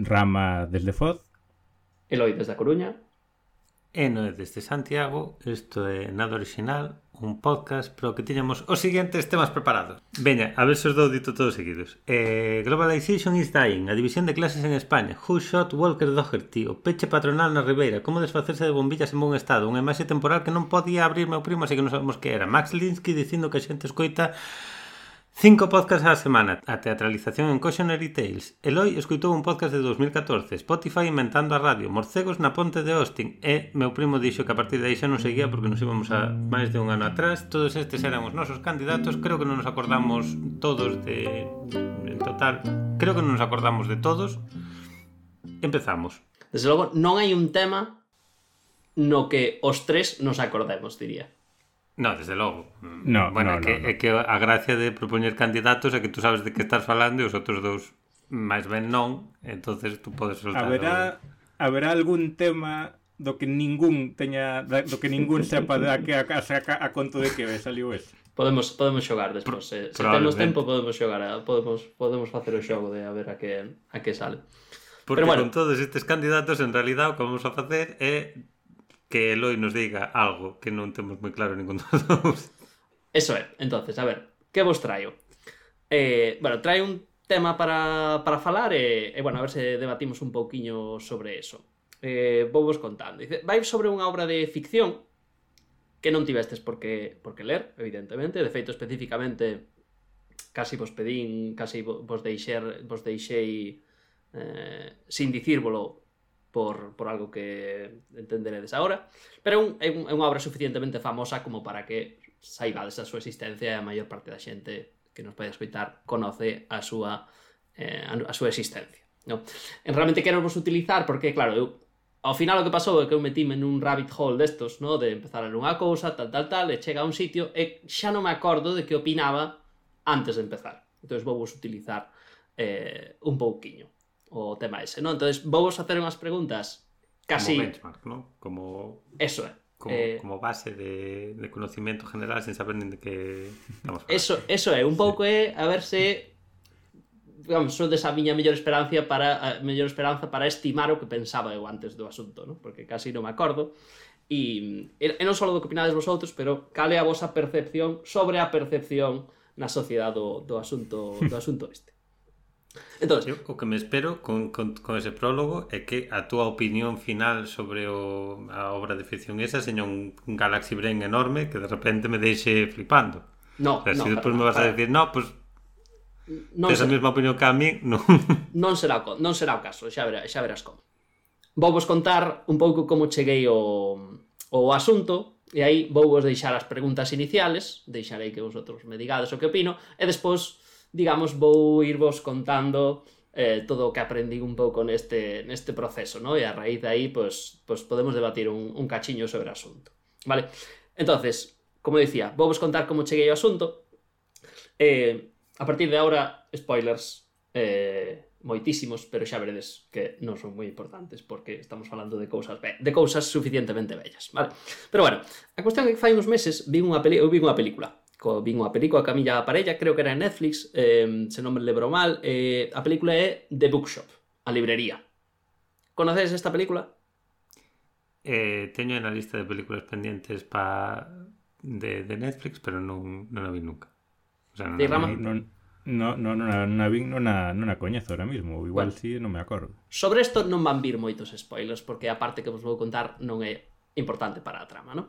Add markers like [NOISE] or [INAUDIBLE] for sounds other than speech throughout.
Rama desde Foz. Eloi desde a Coruña. Eno desde Santiago, isto é nada original, un podcast, pero que tiñamos os seguintes temas preparados. Veña, a ver se os dou dito todos seguidos. Eh, Globalization is dying, a división de clases en España, Who shot Walker Doherty, o peche patronal na Ribeira, como desfacerse de bombillas en bon estado, unha imaxe temporal que non podía abrir meu primo, así que non sabemos que era. Max Linsky dicindo que a xente escoita Cinco podcasts á semana, a teatralización en Cautionary Tales. Eloi escuitou un podcast de 2014, Spotify inventando a radio, Morcegos na ponte de Austin e meu primo dixo que a partir de aí xa non seguía porque nos íbamos a máis de un ano atrás. Todos estes eran os nosos candidatos, creo que non nos acordamos todos de... En total, creo que non nos acordamos de todos. Empezamos. Desde logo, non hai un tema no que os tres nos acordemos, diría. No, desde logo. Mm, no, bueno, no, é, que, no, no. é que a gracia de propoñer candidatos é que tú sabes de que estás falando e os outros dous máis ben non, entonces tú podes soltar. Haberá, o... haberá algún tema do que ningún teña do que ningún sepa da que a, a, a conto de que saliu ese. Podemos podemos xogar despois, se, se temos tempo podemos xogar, podemos podemos facer o xogo de a ver a que a que sale. Porque Pero bueno, con todos estes candidatos en realidad o que vamos a facer é que Eloi nos diga algo que non temos moi claro ningún dos dous. Eso é. Entonces, a ver, que vos traio? Eh, bueno, traio un tema para, para falar e, e, bueno, a ver se debatimos un pouquiño sobre eso. Eh, vou vos contando. Dice, vai sobre unha obra de ficción que non tivestes por que, por que ler, evidentemente. De feito, especificamente, casi vos pedín, casi vos deixer, vos deixei eh, sin dicírvolo por, por algo que entenderedes agora, pero é, un, é, un, é unha obra suficientemente famosa como para que saibades a súa existencia e a maior parte da xente que nos pode escoitar conoce a súa eh, a súa existencia. No? En realmente quero vos utilizar porque, claro, eu ao final o que pasou é que eu metíme nun rabbit hole destos, no? de empezar a ler unha cousa, tal, tal, tal, e chega a un sitio e xa non me acordo de que opinaba antes de empezar. Entón vou vos utilizar eh, un pouquiño o tema ese, non? Entón, vou vos facer unhas preguntas casi... Como benchmark, non? Como... Eso é. Como, eh... como base de, de conocimiento general sin saber nin de que estamos falando. Eso, eso é, un pouco é a ver se digamos, sodes a miña mellor esperanza para a mellor esperanza para estimar o que pensaba eu antes do asunto, ¿no? porque casi non me acordo. E, e non só do que opinades vosotros, pero cale a vosa percepción sobre a percepción na sociedade do, do asunto do asunto este. Entón, eu, o que me espero con, con, con ese prólogo é que a túa opinión final sobre o, a obra de ficción esa seña un, un Galaxy Brain enorme que de repente me deixe flipando. No, o sea, no, si despois me vas para, a decir, no, pues non tes será. mesma opinión que a mí, [LAUGHS] non. non será o, non será o caso, xa verás, xa verás como. Vou vos contar un pouco como cheguei ao o asunto e aí vou vos deixar as preguntas iniciales, deixarei que vosotros me digades o que opino e despois digamos, vou irvos contando eh, todo o que aprendí un pouco neste, neste proceso, ¿no? e a raíz de aí pues, pues podemos debatir un, un cachiño sobre o asunto. Vale, entonces, como decía, vou vos contar como cheguei ao asunto. Eh, a partir de ahora, spoilers eh, moitísimos, pero xa veredes que non son moi importantes porque estamos falando de cousas de cousas suficientemente bellas, vale? Pero bueno, a cuestión é que fai uns meses vi unha peli eu vi unha película co, vin unha película a Camilla Parella, creo que era en Netflix, eh, se non me lembro mal, eh, a película é The Bookshop, a librería. Conoces esta película? Eh, teño na lista de películas pendientes pa de, de Netflix, pero non, non a vi nunca. O sea, non, non, non, No, no, non, a, non a vin, non a, non a coñezo ahora mismo, igual bueno, si non me acordo. Sobre isto non van vir moitos spoilers, porque a parte que vos vou contar non é importante para a trama, non?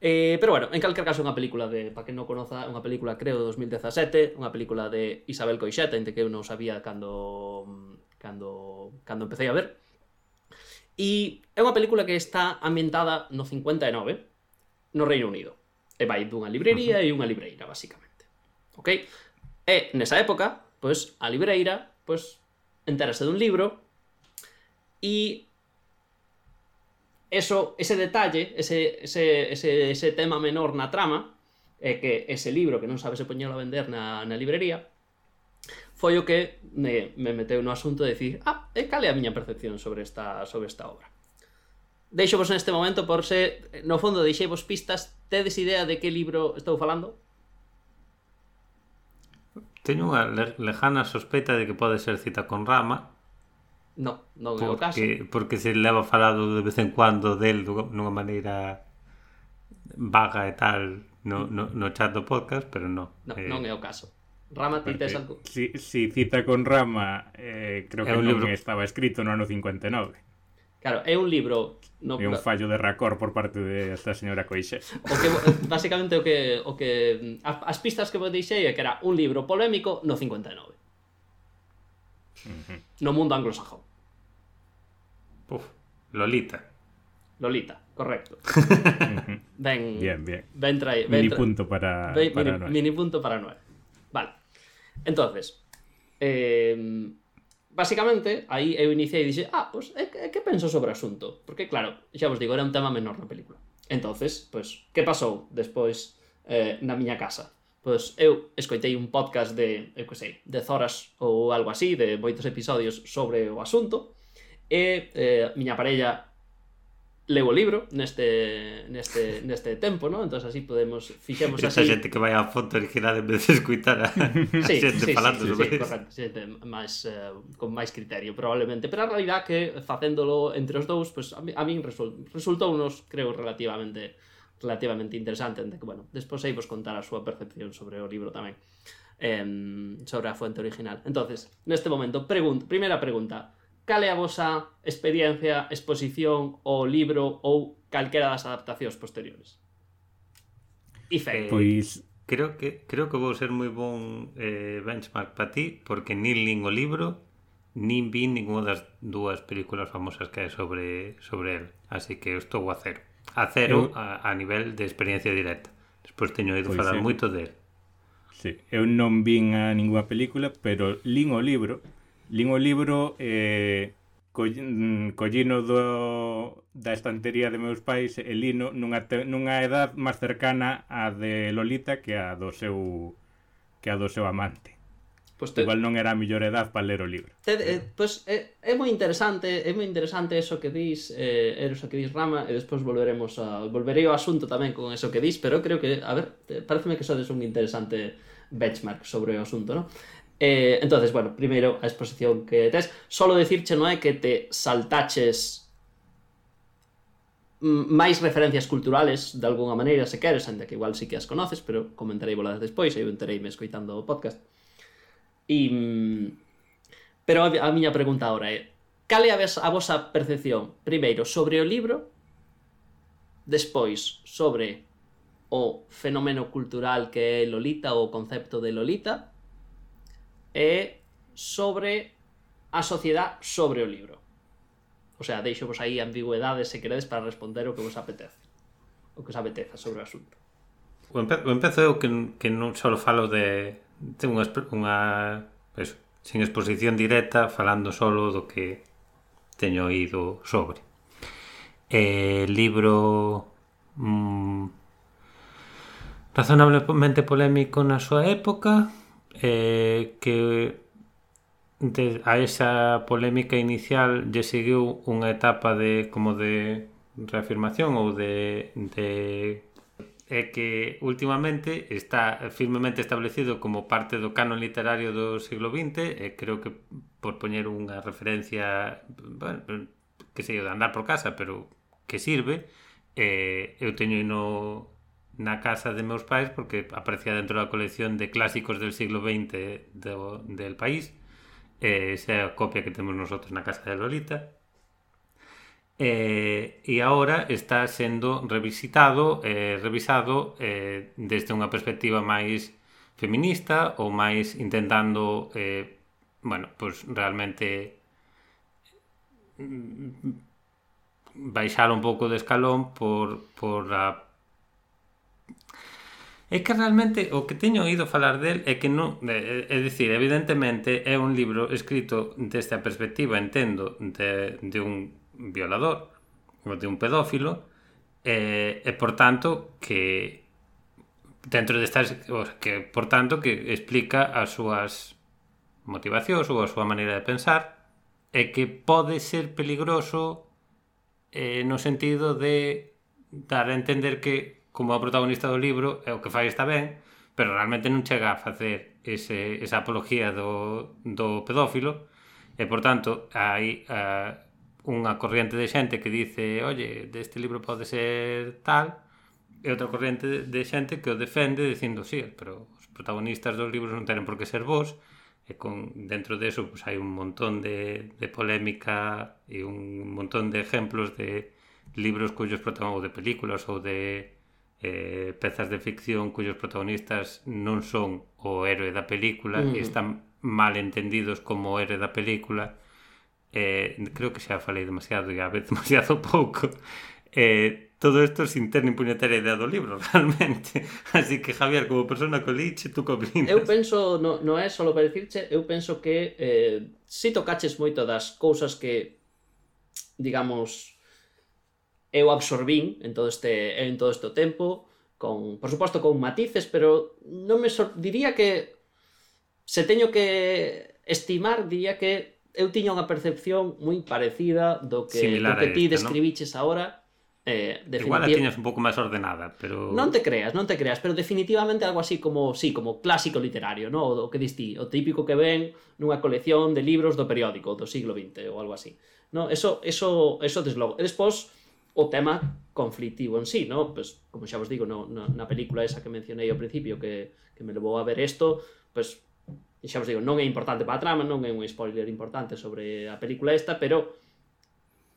Eh, pero bueno, en calquer caso unha película de, para que non conoza, unha película creo de 2017, unha película de Isabel Coixeta, entre que eu non sabía cando cando cando empecé a ver. E é unha película que está ambientada no 59, no Reino Unido. E vai dunha librería uh -huh. e unha libreira, basicamente. Ok? E nesa época, pois, a libreira, pois, entérase dun libro e eso, ese detalle, ese, ese, ese, ese tema menor na trama, é que ese libro que non sabe se poñelo a vender na, na librería, foi o que me, me meteu no asunto de dicir, ah, e cal é a miña percepción sobre esta, sobre esta obra. Deixo vos neste momento por se, no fondo, deixei vos pistas, tedes idea de que libro estou falando? Teño unha lejana sospeita de que pode ser cita con Rama, No, non é o caso. Porque se leva falado de vez en cuando del dunha maneira vaga e tal no, no, no chat do podcast, pero non. No, eh, non é o caso. Rama, ti tes algo? Si, si cita con Rama, eh, creo é que non libro... estaba escrito no ano 59. Claro, é un libro no, é un fallo de racor por parte de esta señora Coixe. O que [LAUGHS] basicamente o que o que as pistas que vos deixei é que era un libro polémico no 59. Uh -huh. No mundo anglosajón. Uf, Lolita. Lolita, correcto. [LAUGHS] ben, bien, bien. Ben trai, ben mini punto para, ven, para mini, Noé. mini, punto para Noé. Vale. Entonces, eh, basicamente, aí eu iniciei e dixe, ah, pois, pues, eh, eh que penso sobre o asunto? Porque, claro, xa vos digo, era un tema menor na película. Entonces, pois, pues, que pasou despois eh, na miña casa? Pois pues, eu escoitei un podcast de, eu que sei, de horas ou algo así, de moitos episodios sobre o asunto, e eh, miña parella leu o libro neste, neste, neste tempo, non? Entón así podemos, fixemos así... Esa xente que vai á fonte original en vez de escutar a, [LAUGHS] sí, a xente sí, falando sí, sobre sí, sí, correcto, xente máis, eh, con máis criterio probablemente. pero a realidad que facéndolo entre os dous, pues, a, a min resultou unos, creo, relativamente relativamente interesante, de que, bueno, despois aí vos contar a súa percepción sobre o libro tamén, eh, sobre a fuente original. Entonces, neste momento, pregunta, primeira pregunta, cal é a vosa experiencia, exposición ao libro ou calquera das adaptacións posteriores? Ife. Eh, pois creo que creo que vou ser moi bon eh, benchmark para ti porque nin lin o libro nin vi ninguna das dúas películas famosas que hai sobre sobre el, así que eu estou a cero. A cero eu... a, a nivel de experiencia directa. Despois teño ido pois falar moito del. Sí, eu non vin a ninguna película, pero lin o libro lin o libro e eh, mm, collino do, da estantería de meus pais e lino nunha, te, nunha edad máis cercana á de Lolita que a do seu que a do seu amante. Pois te... Igual non era a mellor edad para ler o libro. Te, eh, pois é, é moi interesante, é moi interesante eso que dis, eh, eso que dis Rama, e despois volveremos a volverei ao asunto tamén con eso que dis, pero creo que, a ver, pareceme que sodes un interesante benchmark sobre o asunto, non? Eh, entonces, bueno, primeiro a exposición que tes. Solo dicirche non é que te saltaches máis referencias culturales de alguna maneira, se queres, ainda que igual sí que as conoces, pero comentarei voladas despois, eu entereime escoitando o podcast. E... Mm, pero a, a miña pregunta agora é, cal é a, ves, a vosa percepción, primeiro, sobre o libro, despois, sobre o fenómeno cultural que é Lolita ou o concepto de Lolita, e sobre a sociedade sobre o libro. O sea, deixo vos aí ambigüedades se queredes para responder o que vos apetece. O que vos apeteza sobre o asunto. O, empe o empezo eu que, que non só falo de... Ten unha... unha eso, sin exposición directa, falando solo do que teño ido sobre. Eh, libro mm, razonablemente polémico na súa época, eh, que de, a esa polémica inicial lle seguiu unha etapa de como de reafirmación ou de, de é que últimamente está firmemente establecido como parte do canon literario do siglo XX e creo que por poñer unha referencia bueno, que sei, de andar por casa pero que sirve eh, eu teño no na casa de meus pais porque aparecía dentro da colección de clásicos del siglo XX do, del país. Eh, esa é a copia que temos nosotros na casa de Lolita. Eh, e agora está sendo revisitado eh, revisado eh, desde unha perspectiva máis feminista ou máis intentando eh, bueno, pois realmente mm, baixar un pouco de escalón por, por a É que realmente o que teño oído falar del é que non, é, é dicir, evidentemente é un libro escrito desde a perspectiva, entendo, de, de un violador ou de un pedófilo e, e por tanto que dentro destas que por tanto que explica as súas motivacións ou a súa maneira de pensar é que pode ser peligroso eh, no sentido de dar a entender que como a protagonista do libro, é o que fai está ben, pero realmente non chega a facer ese, esa apología do, do pedófilo, e, por tanto, hai a, unha corriente de xente que dice oye, deste libro pode ser tal, e outra corriente de xente que o defende dicindo, sí, pero os protagonistas dos libros non tenen por que ser vos, e con dentro de eso pues, hai un montón de, de polémica e un montón de ejemplos de libros cuyos protagonistas ou de películas ou de eh, pezas de ficción cuyos protagonistas non son o héroe da película mm. e están mal entendidos como o héroe da película eh, creo que xa falei demasiado e a vez [LAUGHS] demasiado pouco eh, todo isto sin ter nin puñetera idea do libro, [LAUGHS] realmente. Así que, Javier, como persona que liche, tú que opinas? Eu penso, no, no é só para dicirche, eu penso que eh, si tocaches moito das cousas que, digamos, eu absorbín en todo este en todo este tempo con, por suposto, con matices, pero non me sor... diría que se teño que estimar, diría que eu tiña unha percepción moi parecida do que, Similar do que ti este, describiches ¿no? ahora. Eh. Igual a tiñas un pouco máis ordenada, pero... Non te creas, non te creas, pero definitivamente algo así como, sí, como clásico literario, ¿no? o, o que distí, o típico que ven nunha colección de libros do periódico do siglo XX ou algo así. No, eso, eso, eso deslogo. E despois, o tema conflitivo en sí, ¿no? Pues, como xa vos digo, no, no, na película esa que mencionei ao principio que, que me levou a ver isto, pues, xa vos digo, non é importante para a trama, non é un spoiler importante sobre a película esta, pero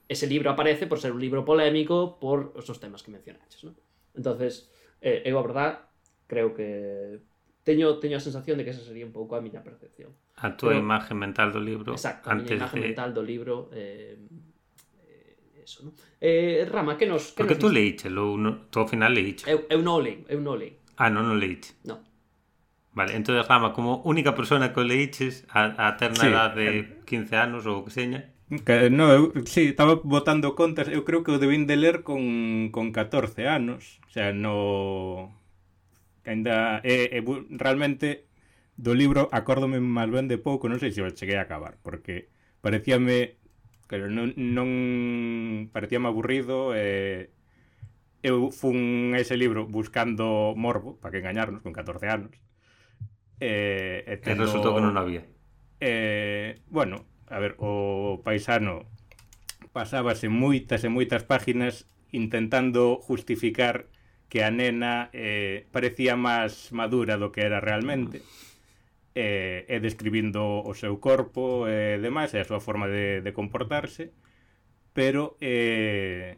ese libro aparece por ser un libro polémico por esos temas que mencionaches, ¿no? Entonces, eh, eu a verdad creo que teño teño a sensación de que esa sería un pouco a miña percepción. A túa imaxe mental do libro Exacto, antes a miña imaxe de... mental do libro eh, eso, non? Eh, Rama, que nos... Que Porque nos tú leíche, lo, no, tú ao final leíche. Eu, eu non o leí, eu non o leí. Ah, non o leíche. Non. Vale, entonces Rama, como única persona que o leíches a, a terna sí. edad de 15 anos ou que seña, Que, no, eu, sí, estaba botando contas, eu creo que o debín de ler con, con 14 anos, o sea, no... Ainda, é, é, realmente do libro acórdome máis ben de pouco, non sei se o cheguei a acabar, porque parecíame pero non, non parecía aburrido e eh, eu fun ese libro buscando morbo, para que engañarnos, con 14 anos. Eh, e tendo, e resultou que non había. Eh, bueno, a ver, o paisano pasábase moitas e moitas páginas intentando justificar que a nena eh, parecía máis madura do que era realmente e, e describindo o seu corpo e demais, e a súa forma de, de comportarse, pero eh,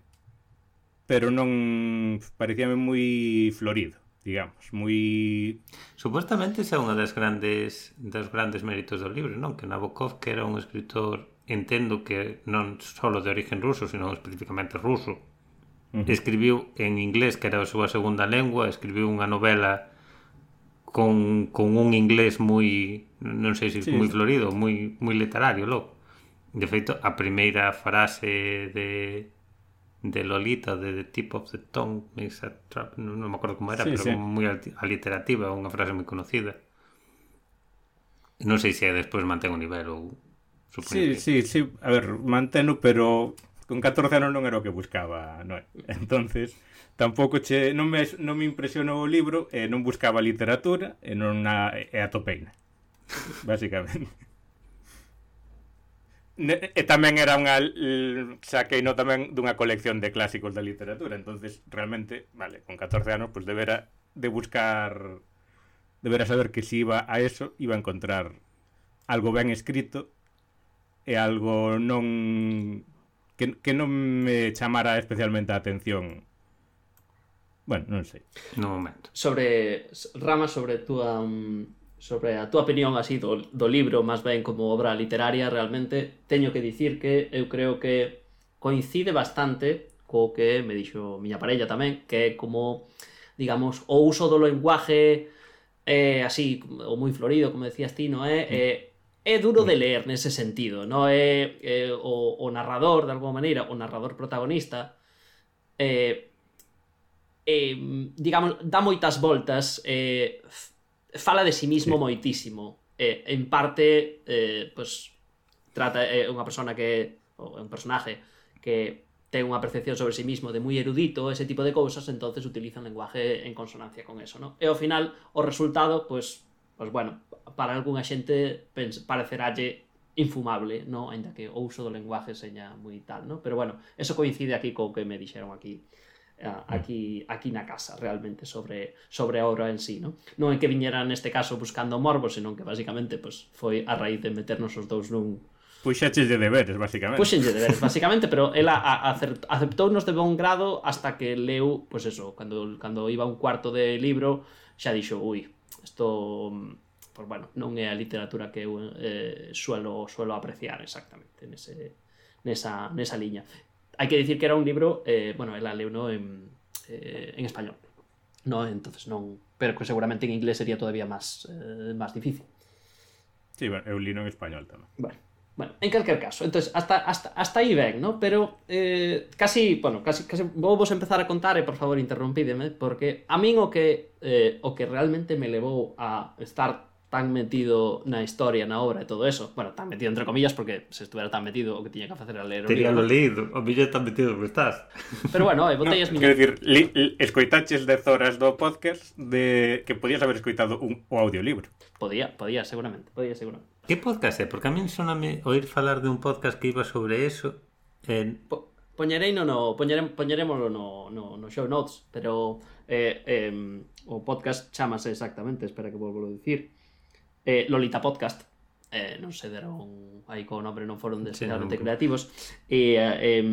pero non parecíame moi florido digamos, moi... Supostamente esa é unha das grandes dos grandes méritos do libro, non? Que Nabokov, que era un escritor, entendo que non só de origen ruso, senón especificamente ruso, uh -huh. escribiu en inglés, que era a súa segunda lengua, escribiu unha novela con, con un inglés moi non sei se sí. moi florido, moi moi literario, loco. De feito, a primeira frase de de Lolita, de The Tip of the Tongue, makes a trap, non, non me acordo como era, sí, pero sí. moi aliterativa, unha frase moi conocida. Non sei se despois mantén o nivel ou Sí, que... sí, sí, a ver, manteno, pero con 14 anos non era o que buscaba Noé. Entonces, tampouco che, non me, non me impresionou o libro, e eh, non buscaba literatura, e eh, non a, e eh, a topeina. [LAUGHS] Básicamente. Ne, e tamén era unha saquei no tamén dunha colección de clásicos da literatura, entonces realmente, vale, con 14 anos pois pues debera de buscar debera saber que si iba a eso iba a encontrar algo ben escrito e algo non que, que non me chamara especialmente a atención Bueno, non sei. No momento. Sobre Rama sobre túa mm, sobre a túa opinión así do, do libro, máis ben como obra literaria, realmente teño que dicir que eu creo que coincide bastante co que me dixo miña parella tamén, que é como digamos o uso do lenguaje eh, así, o moi florido, como decías ti, no é? Mm. Eh, É duro de ler nese sentido, no é, é o, o narrador, de alguma maneira, o narrador protagonista, eh, eh, digamos, dá moitas voltas, eh, fala de si sí mismo sí. moitísimo. Eh, en parte, eh, pues, trata é eh, unha persona que ou un personaje que ten unha percepción sobre si sí mismo de moi erudito, ese tipo de cousas, entonces utiliza un lenguaje en consonancia con eso, ¿no? E ao final o resultado, pues, pues bueno, para algunha xente pareceralle infumable, no? Ainda que o uso do lenguaje seña moi tal, no? Pero bueno, eso coincide aquí co que me dixeron aquí aquí aquí na casa realmente sobre sobre a obra en sí, ¿no? Non é que viñera neste caso buscando morbo, senón que basicamente pues, foi a raíz de meternos os dous nun Puxaches de deberes, basicamente. Puxenlle de deberes, basicamente, pero ela aceptounos de bon grado hasta que leu, pues eso, cando, cando iba un cuarto de libro, xa dixo, ui, isto pues bueno, non é a literatura que eu eh, suelo, suelo apreciar exactamente nese, nesa, nesa liña. Hai que dicir que era un libro, eh, bueno, ela leu no en, eh, en español, no, entonces non, pero que seguramente en inglés sería todavía máis eh, máis difícil. Sí, bueno, eu lino en español tamén. Bueno, Bueno, en calquer caso, entonces hasta, hasta, hasta aí ben, ¿no? pero eh, casi, bueno, casi, casi vou vos empezar a contar e por favor interrompídeme, porque a min o que, eh, o que realmente me levou a estar tan metido na historia, na obra e todo eso. Bueno, tan metido entre comillas porque se estuvera tan metido o que tiña que facer a ler o Tería libro. leído, o millón tan metido que estás. Pero bueno, eh, botellas no, miñas. Quero dicir, li, li, escoitaches 10 horas do podcast de que podías haber escoitado un o audiolibro. Podía, podía, seguramente, podía, seguramente. Que podcast é? Porque a min soname oír falar de un podcast que iba sobre eso en... Po poñerei no, no poñere, poñeremoslo no, no, no show notes, pero eh, eh, o podcast chamase exactamente, espera que volvo a dicir eh, Lolita Podcast. Eh, non se deron aí co nome non foron desesperadamente sí, creativos. E eh, eh,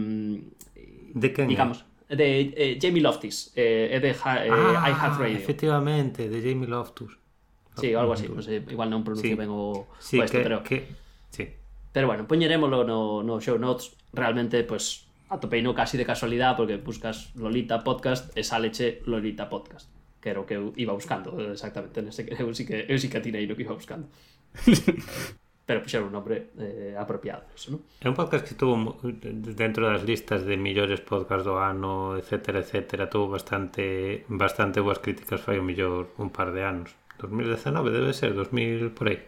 de quen digamos de eh, Jamie Loftus eh, de eh, ah, iHeartRadio. efectivamente de Jamie Loftus. Sí, algo así, no sé, igual non pronuncio sí. ben o, sí, o que, pero que, sí. pero bueno, poñerémoslo no, no show notes. Realmente, pues atopei no casi de casualidad porque buscas Lolita Podcast e saleche Lolita Podcast que era o que eu iba buscando exactamente nese, eu sí que, eu sí que atinei no que iba buscando [LAUGHS] pero puxeron un nombre eh, apropiado eso, ¿no? É un podcast que estuvo dentro das listas de millores podcast do ano, etcétera, etcétera, tuvo bastante bastante boas críticas fai o millor un par de anos. 2019 debe ser, 2000 por aí.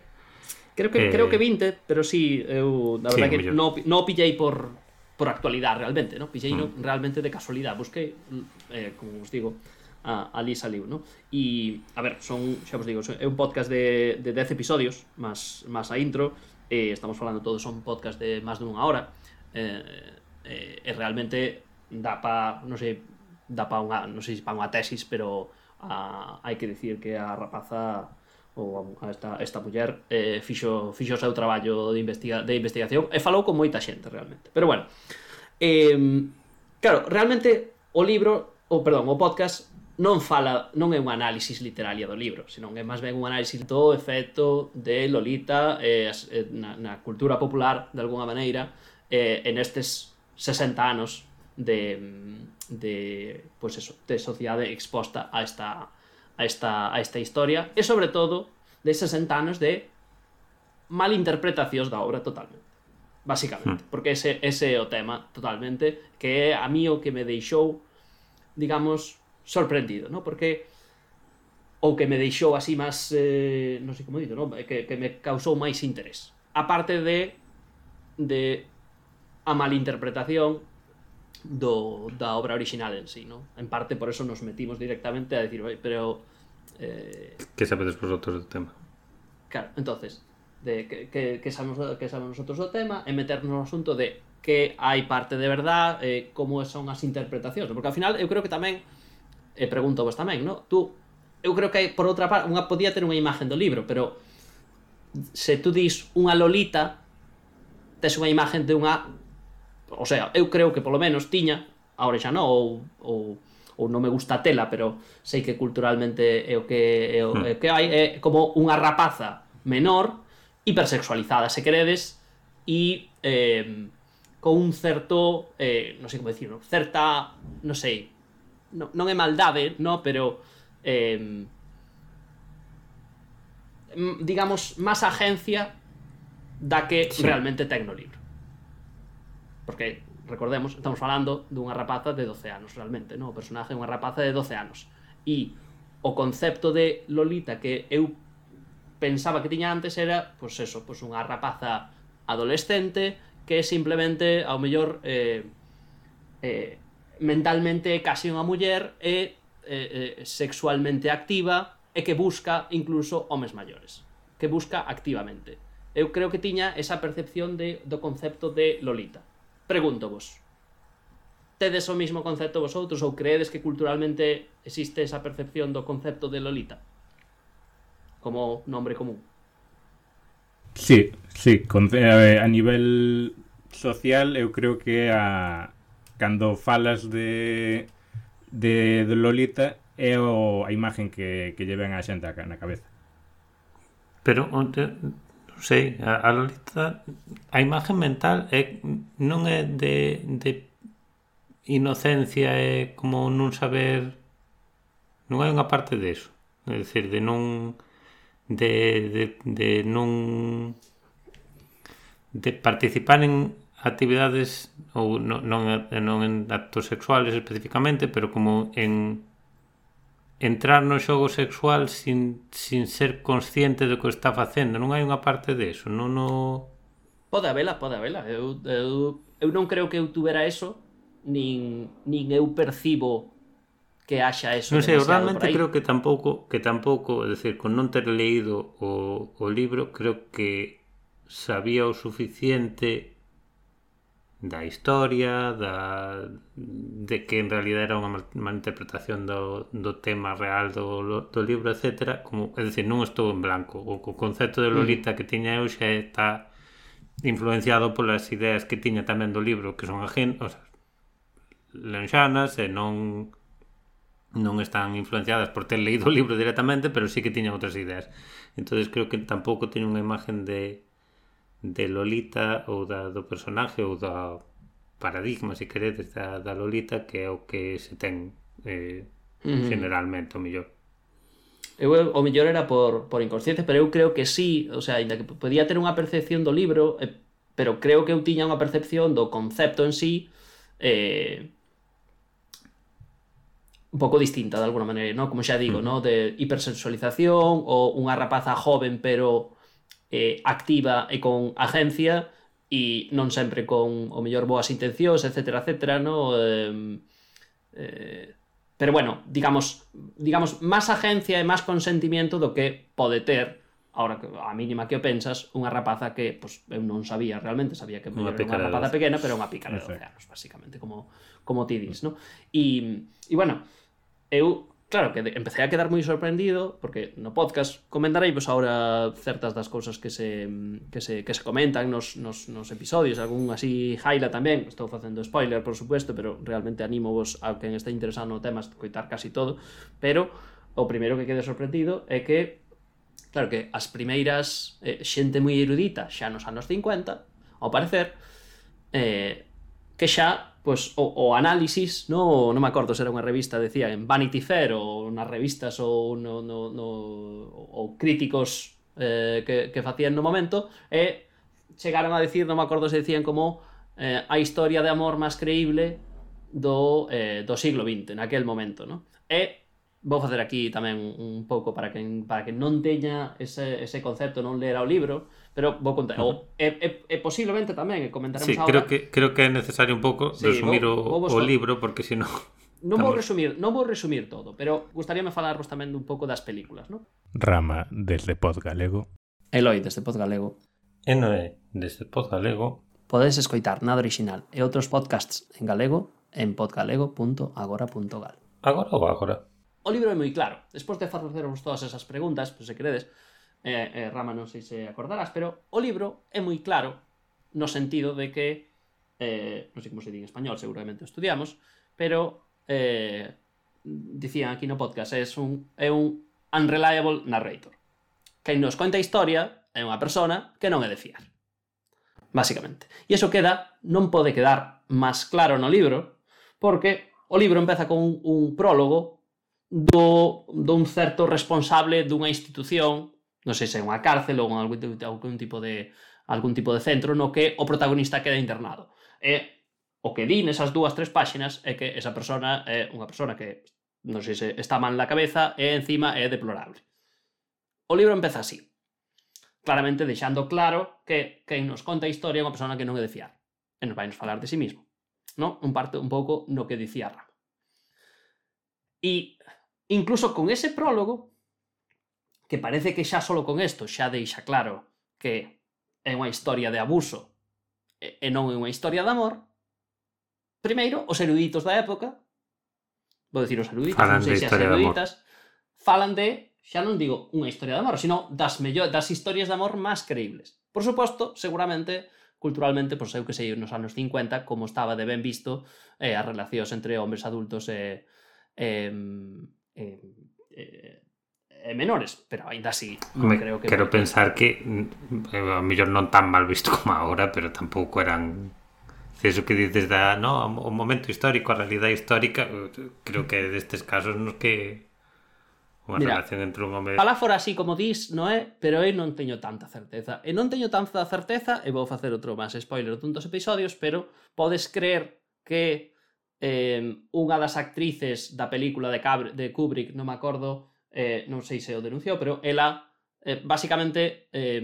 Creo que eh, creo que eh, 20, pero sí, eu na verdade sí, que non no pillei por por actualidade realmente, no? Pillei mm. no, realmente de casualidade, busquei mm, eh, como os digo, a, ali saliu, no? E, a ver, son, xa vos digo, é un podcast de, de 10 episodios, más, más a intro, eh, estamos falando todos son podcast de máis dunha hora, eh, eh, e realmente dá pa, non sei, dá pa unha, non sei se pa unha tesis, pero a, hai que decir que a rapaza ou a esta, esta muller eh, fixo, fixo o seu traballo de, investiga, de investigación e falou con moita xente realmente. Pero bueno, eh, claro, realmente o libro, ou perdón, o podcast non fala, non é un análisis literalia do libro, senón é máis ben un análisis do efecto de Lolita eh, eh na, na cultura popular, de alguna maneira, eh, en estes 60 anos de, de, pues eso, de sociedade exposta a esta, a esta, a esta historia, e sobre todo de 60 anos de malinterpretacións da obra totalmente basicamente, hmm. porque ese, ese é o tema totalmente, que é a mí o que me deixou digamos, sorprendido, ¿no? Porque ou que me deixou así máis, eh, non sei como dito, ¿no? Que, que me causou máis interés. A parte de de a malinterpretación do, da obra original en sí, ¿no? En parte por eso nos metimos directamente a decir, pero... Eh... Que sabedes vosotros do tema? Claro, entonces, de que, que, que, sabemos, que sabemos nosotros do tema e meternos no asunto de que hai parte de verdad, eh, como son as interpretacións, porque ao final eu creo que tamén e pregunto vos tamén, no? Tú, eu creo que por outra parte, unha podía ter unha imagen do libro, pero se tú dis unha lolita, tes unha imagen de unha... O sea, eu creo que polo menos tiña, agora xa non, ou, ou, ou non me gusta a tela, pero sei que culturalmente é o que, é o, hmm. é o que hai, é como unha rapaza menor, hipersexualizada, se queredes, e eh, con un certo, eh, non sei como dicirlo, certa, non sei, non, non é maldade, no, pero eh, digamos máis agencia da que sí. realmente ten no libro. Porque recordemos, estamos falando dunha rapaza de 12 anos realmente, no, o personaje é unha rapaza de 12 anos. E o concepto de Lolita que eu pensaba que tiña antes era, pois pues eso, pois pues unha rapaza adolescente que simplemente ao mellor eh, eh, mentalmente é case unha muller e eh, eh, sexualmente activa e que busca incluso homes maiores que busca activamente. Eu creo que tiña esa percepción de, do concepto de Lolita. Pregunto vos tedes o mismo concepto vosotros ou creedes que culturalmente existe esa percepción do concepto de Lolita? Como nombre común. Sí, sí, con, eh, a nivel social eu creo que a cando falas de de, de Lolita é o, a imagen que, que lleven a xente na cabeza. Pero onde, non sei, a, a Lolita a imagen mental é non é de, de inocencia, é como non saber non hai unha parte deso, é dicir, de non de, de, de non de participar en actividades ou non, non, non en actos sexuales especificamente, pero como en entrar no xogo sexual sin, sin ser consciente do que está facendo. Non hai unha parte de eso, non no... Pode habela, pode habela. Eu, eu, eu non creo que eu tubera eso, nin, nin eu percibo que haxa eso. Non sei, eu realmente creo que tampouco, que tampouco, é dicir, con non ter leído o, o libro, creo que sabía o suficiente da historia, da de que en realidad era unha má interpretación do, do tema real do, do libro, etc. Como, é dicir, non estou en blanco. O, o concepto de Lolita mm. que tiña eu xa está influenciado polas ideas que tiña tamén do libro, que son agen, o sea, lenxanas e non non están influenciadas por ter leído o libro directamente, pero sí que tiñan outras ideas. entonces creo que tampouco teño unha imagen de de Lolita ou da, do personaje ou da paradigma, se queredes, da, da Lolita que é o que se ten eh, uh -huh. generalmente, o mellor. Eu, o mellor era por, por inconsciencia, pero eu creo que sí, o sea, ainda que podía ter unha percepción do libro, eh, pero creo que eu tiña unha percepción do concepto en sí eh, un pouco distinta de alguna maneira, ¿no? como xa digo, mm. ¿no? de hipersexualización ou unha rapaza joven pero eh, activa e con agencia e non sempre con o mellor boas intencións, etcétera, etcétera, no? Eh, eh, pero bueno, digamos, digamos máis agencia e máis consentimiento do que pode ter ahora que a mínima que o pensas, unha rapaza que pues, eu non sabía realmente, sabía que unha era unha rapaza pequena, pero unha pícara de 12 anos, basicamente, como, como ti dis, no? E, e bueno, eu claro, que empecé a quedar moi sorprendido porque no podcast comentarei vos agora certas das cousas que se, que se, que se comentan nos, nos, nos episodios, algún así jaila tamén, estou facendo spoiler por supuesto, pero realmente animo vos a quen está interesado no tema coitar casi todo, pero o primeiro que quede sorprendido é que Claro que as primeiras eh, xente moi erudita xa nos anos 50, ao parecer, eh, que xa pois o, o análisis, no, non me acordo se era unha revista, decía, en Vanity Fair ou nas revistas ou no, no, no ou críticos eh, que, que facían no momento, e chegaron a decir, non me acordo se decían como eh, a historia de amor máis creíble do, eh, do siglo XX, naquel momento, no? E vou facer aquí tamén un pouco para que para que non teña ese, ese concepto, non lera o libro, pero vou contar. Uh -huh. O, e, e, e posiblemente tamén, e comentaremos sí, agora. creo que creo que é necesario un pouco sí, resumir vou, vou vos o, o libro porque senón [LAUGHS] Non vou resumir, non vou resumir todo, pero gustaríame falarvos tamén un pouco das películas, non? Rama desde Pod Galego. Eloi desde Pod Galego. Enoe desde Pod Galego. Podedes escoitar nada original e outros podcasts en galego en podgalego.agora.gal. Agora ou agora? O libro é moi claro. Despois de facervos todas esas preguntas, pois se queredes, eh, eh, Rama non sei se acordarás, pero o libro é moi claro no sentido de que eh, non sei como se di en español, seguramente o estudiamos, pero eh, dicían aquí no podcast, é un, é un unreliable narrator. Quem nos conta a historia é unha persona que non é de fiar. Básicamente. E iso queda, non pode quedar máis claro no libro, porque o libro empeza con un, un prólogo do, dun certo responsable dunha institución, non sei se é unha cárcel ou algún, algún tipo de algún tipo de centro no que o protagonista queda internado. E o que di nesas dúas tres páxinas é que esa persona é unha persona que non sei se está mal na cabeza e encima é deplorable. O libro empeza así, claramente deixando claro que quen nos conta a historia é unha persona que non é de fiar. E nos vai nos falar de si sí mismo. Non? Un parte un pouco no que dicía Ramo. E Incluso con ese prólogo, que parece que xa solo con isto xa deixa claro que é unha historia de abuso e non é unha historia de amor, primeiro, os eruditos da época, vou dicir os eruditos, falan non sei se as eruditas, falan de, xa non digo unha historia de amor, sino das, mellor, das historias de amor máis creíbles. Por suposto, seguramente, culturalmente, pois eu que sei, nos anos 50, como estaba de ben visto eh, as relacións entre hombres adultos e... Eh, eh, eh, eh, menores, pero ainda así me creo que... Quero pensar que eh, a mellor non tan mal visto [LAUGHS] como agora, pero tampouco eran eso que dices da, no, o momento histórico, a realidade histórica, creo que destes casos nos que unha Mira, relación entre un home... Paláfora así como dis, non é? Pero eu non teño tanta certeza. E non teño tanta certeza, e vou facer outro máis spoiler duntos episodios, pero podes creer que eh, unha das actrices da película de, Cab de Kubrick, non me acordo, eh, non sei se o denunciou, pero ela eh, basicamente eh,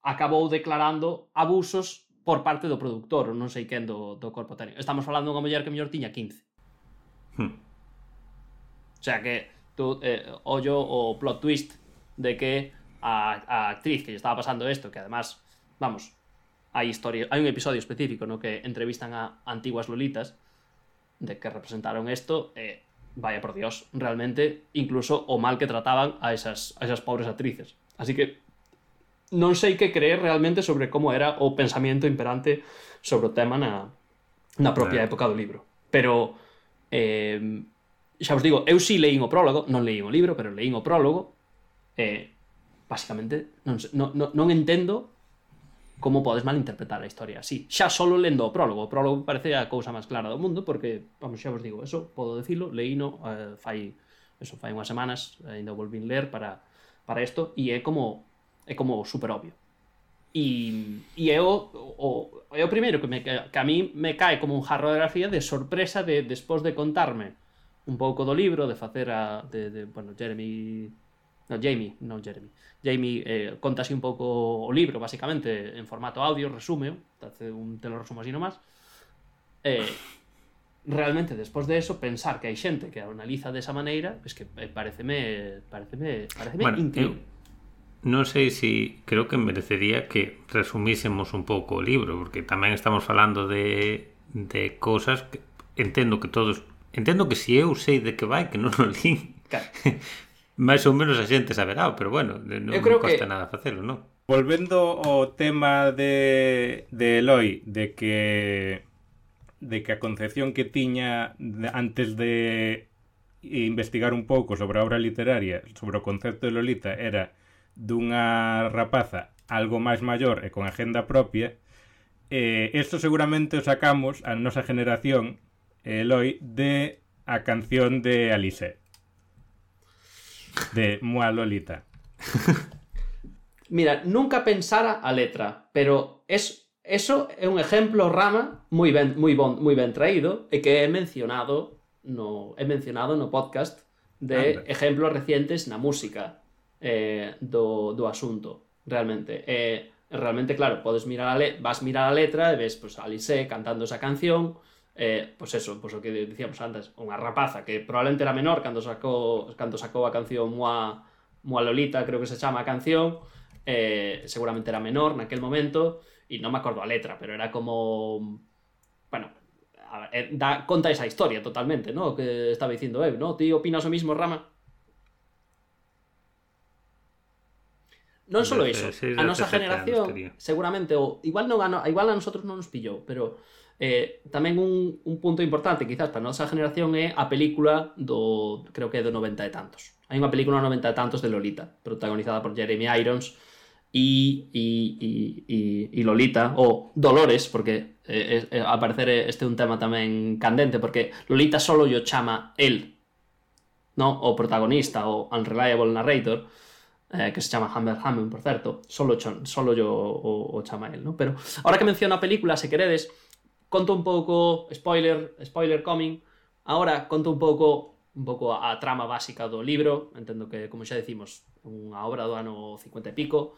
acabou declarando abusos por parte do productor, non sei quen do, do corpo técnico. Estamos falando dunha muller que mellor tiña 15. Hmm. O sea que tú, eh, ollo o plot twist de que a, a actriz que lle estaba pasando isto, que además, vamos, hai historias, hai un episodio específico no que entrevistan a antiguas lolitas de que representaron isto e eh, vaya por Dios, realmente incluso o mal que trataban a esas a esas pobres actrices. Así que non sei que creer realmente sobre como era o pensamento imperante sobre o tema na na propia época do libro. Pero eh, xa vos digo, eu si sí leín o prólogo, non leín o libro, pero leín o prólogo, eh, basicamente non, non, non entendo como podes malinterpretar a historia así. Xa solo lendo o prólogo, o prólogo parece a cousa máis clara do mundo porque, vamos, xa vos digo, eso podo dicilo, leíno eh, fai eso fai unhas semanas, ainda volvín ler para para isto e é como é como super obvio. E, e é o, o, é o primeiro que, me, que a mí me cae como un jarro de grafía de sorpresa de despois de contarme un pouco do libro, de facer a de, de bueno, Jeremy no, Jamie, non Jeremy. Jamie eh, contase un pouco o libro, basicamente, en formato audio, resume, un te lo resumo así nomás. Eh, realmente, despois de eso, pensar que hai xente que analiza desa maneira, es que eh, pareceme, pareceme, pareceme bueno, increíble. Eh... Non sei se si creo que merecería que resumísemos un pouco o libro, porque tamén estamos falando de, de cousas que entendo que todos entendo que si eu sei de que vai, que non o [LAUGHS] lín. Claro máis ou menos a xente saberá, pero bueno, non Eu creo costa que... nada facelo, non? Volvendo ao tema de, de Eloi, de que de que a concepción que tiña antes de investigar un pouco sobre a obra literaria, sobre o concepto de Lolita, era dunha rapaza algo máis maior e con agenda propia, eh, esto seguramente o sacamos a nosa generación, Eloi, de a canción de Alice de Mua Lolita. Mira, nunca pensara a letra, pero es, eso é un exemplo rama moi ben, moi bon, moi ben traído e que é mencionado no é mencionado no podcast de Anda. exemplos recientes na música eh, do, do asunto, realmente. Eh, realmente, claro, podes mirar a le vas mirar a letra e ves pues, a Alice cantando esa canción, eh, pois eso, pois o que dicíamos antes, unha rapaza que probablemente era menor cando sacou, cando sacou a canción Mua, Mua Lolita, creo que se chama a canción, eh, seguramente era menor naquel momento, e non me acordo a letra, pero era como... Bueno, a ver, eh, da, conta esa historia totalmente, ¿no? Que estaba dicindo eu, ¿no? Ti opinas o mismo, Rama? Non Desde iso, a nosa 17 anos, generación seguramente o igual non a, igual a nosotros non nos pillou, pero Eh, tamén un, un punto importante, quizás, para a nosa generación é a película do, creo que é do 90 e tantos. Hai unha película do 90 e tantos de Lolita, protagonizada por Jeremy Irons, e, e, e, e, e Lolita, ou Dolores, porque eh, eh, eh a parecer eh, este é un tema tamén candente, porque Lolita solo yo chama el, no? o protagonista, o Unreliable Narrator, eh, que se chama Humber Hammond, por certo, solo, solo yo o, o chama el, ¿no? Pero ahora que menciono a película, se queredes, conta un pouco, spoiler, spoiler coming, agora conta un pouco un pouco a, a trama básica do libro, entendo que, como xa decimos, unha obra do ano 50 e pico,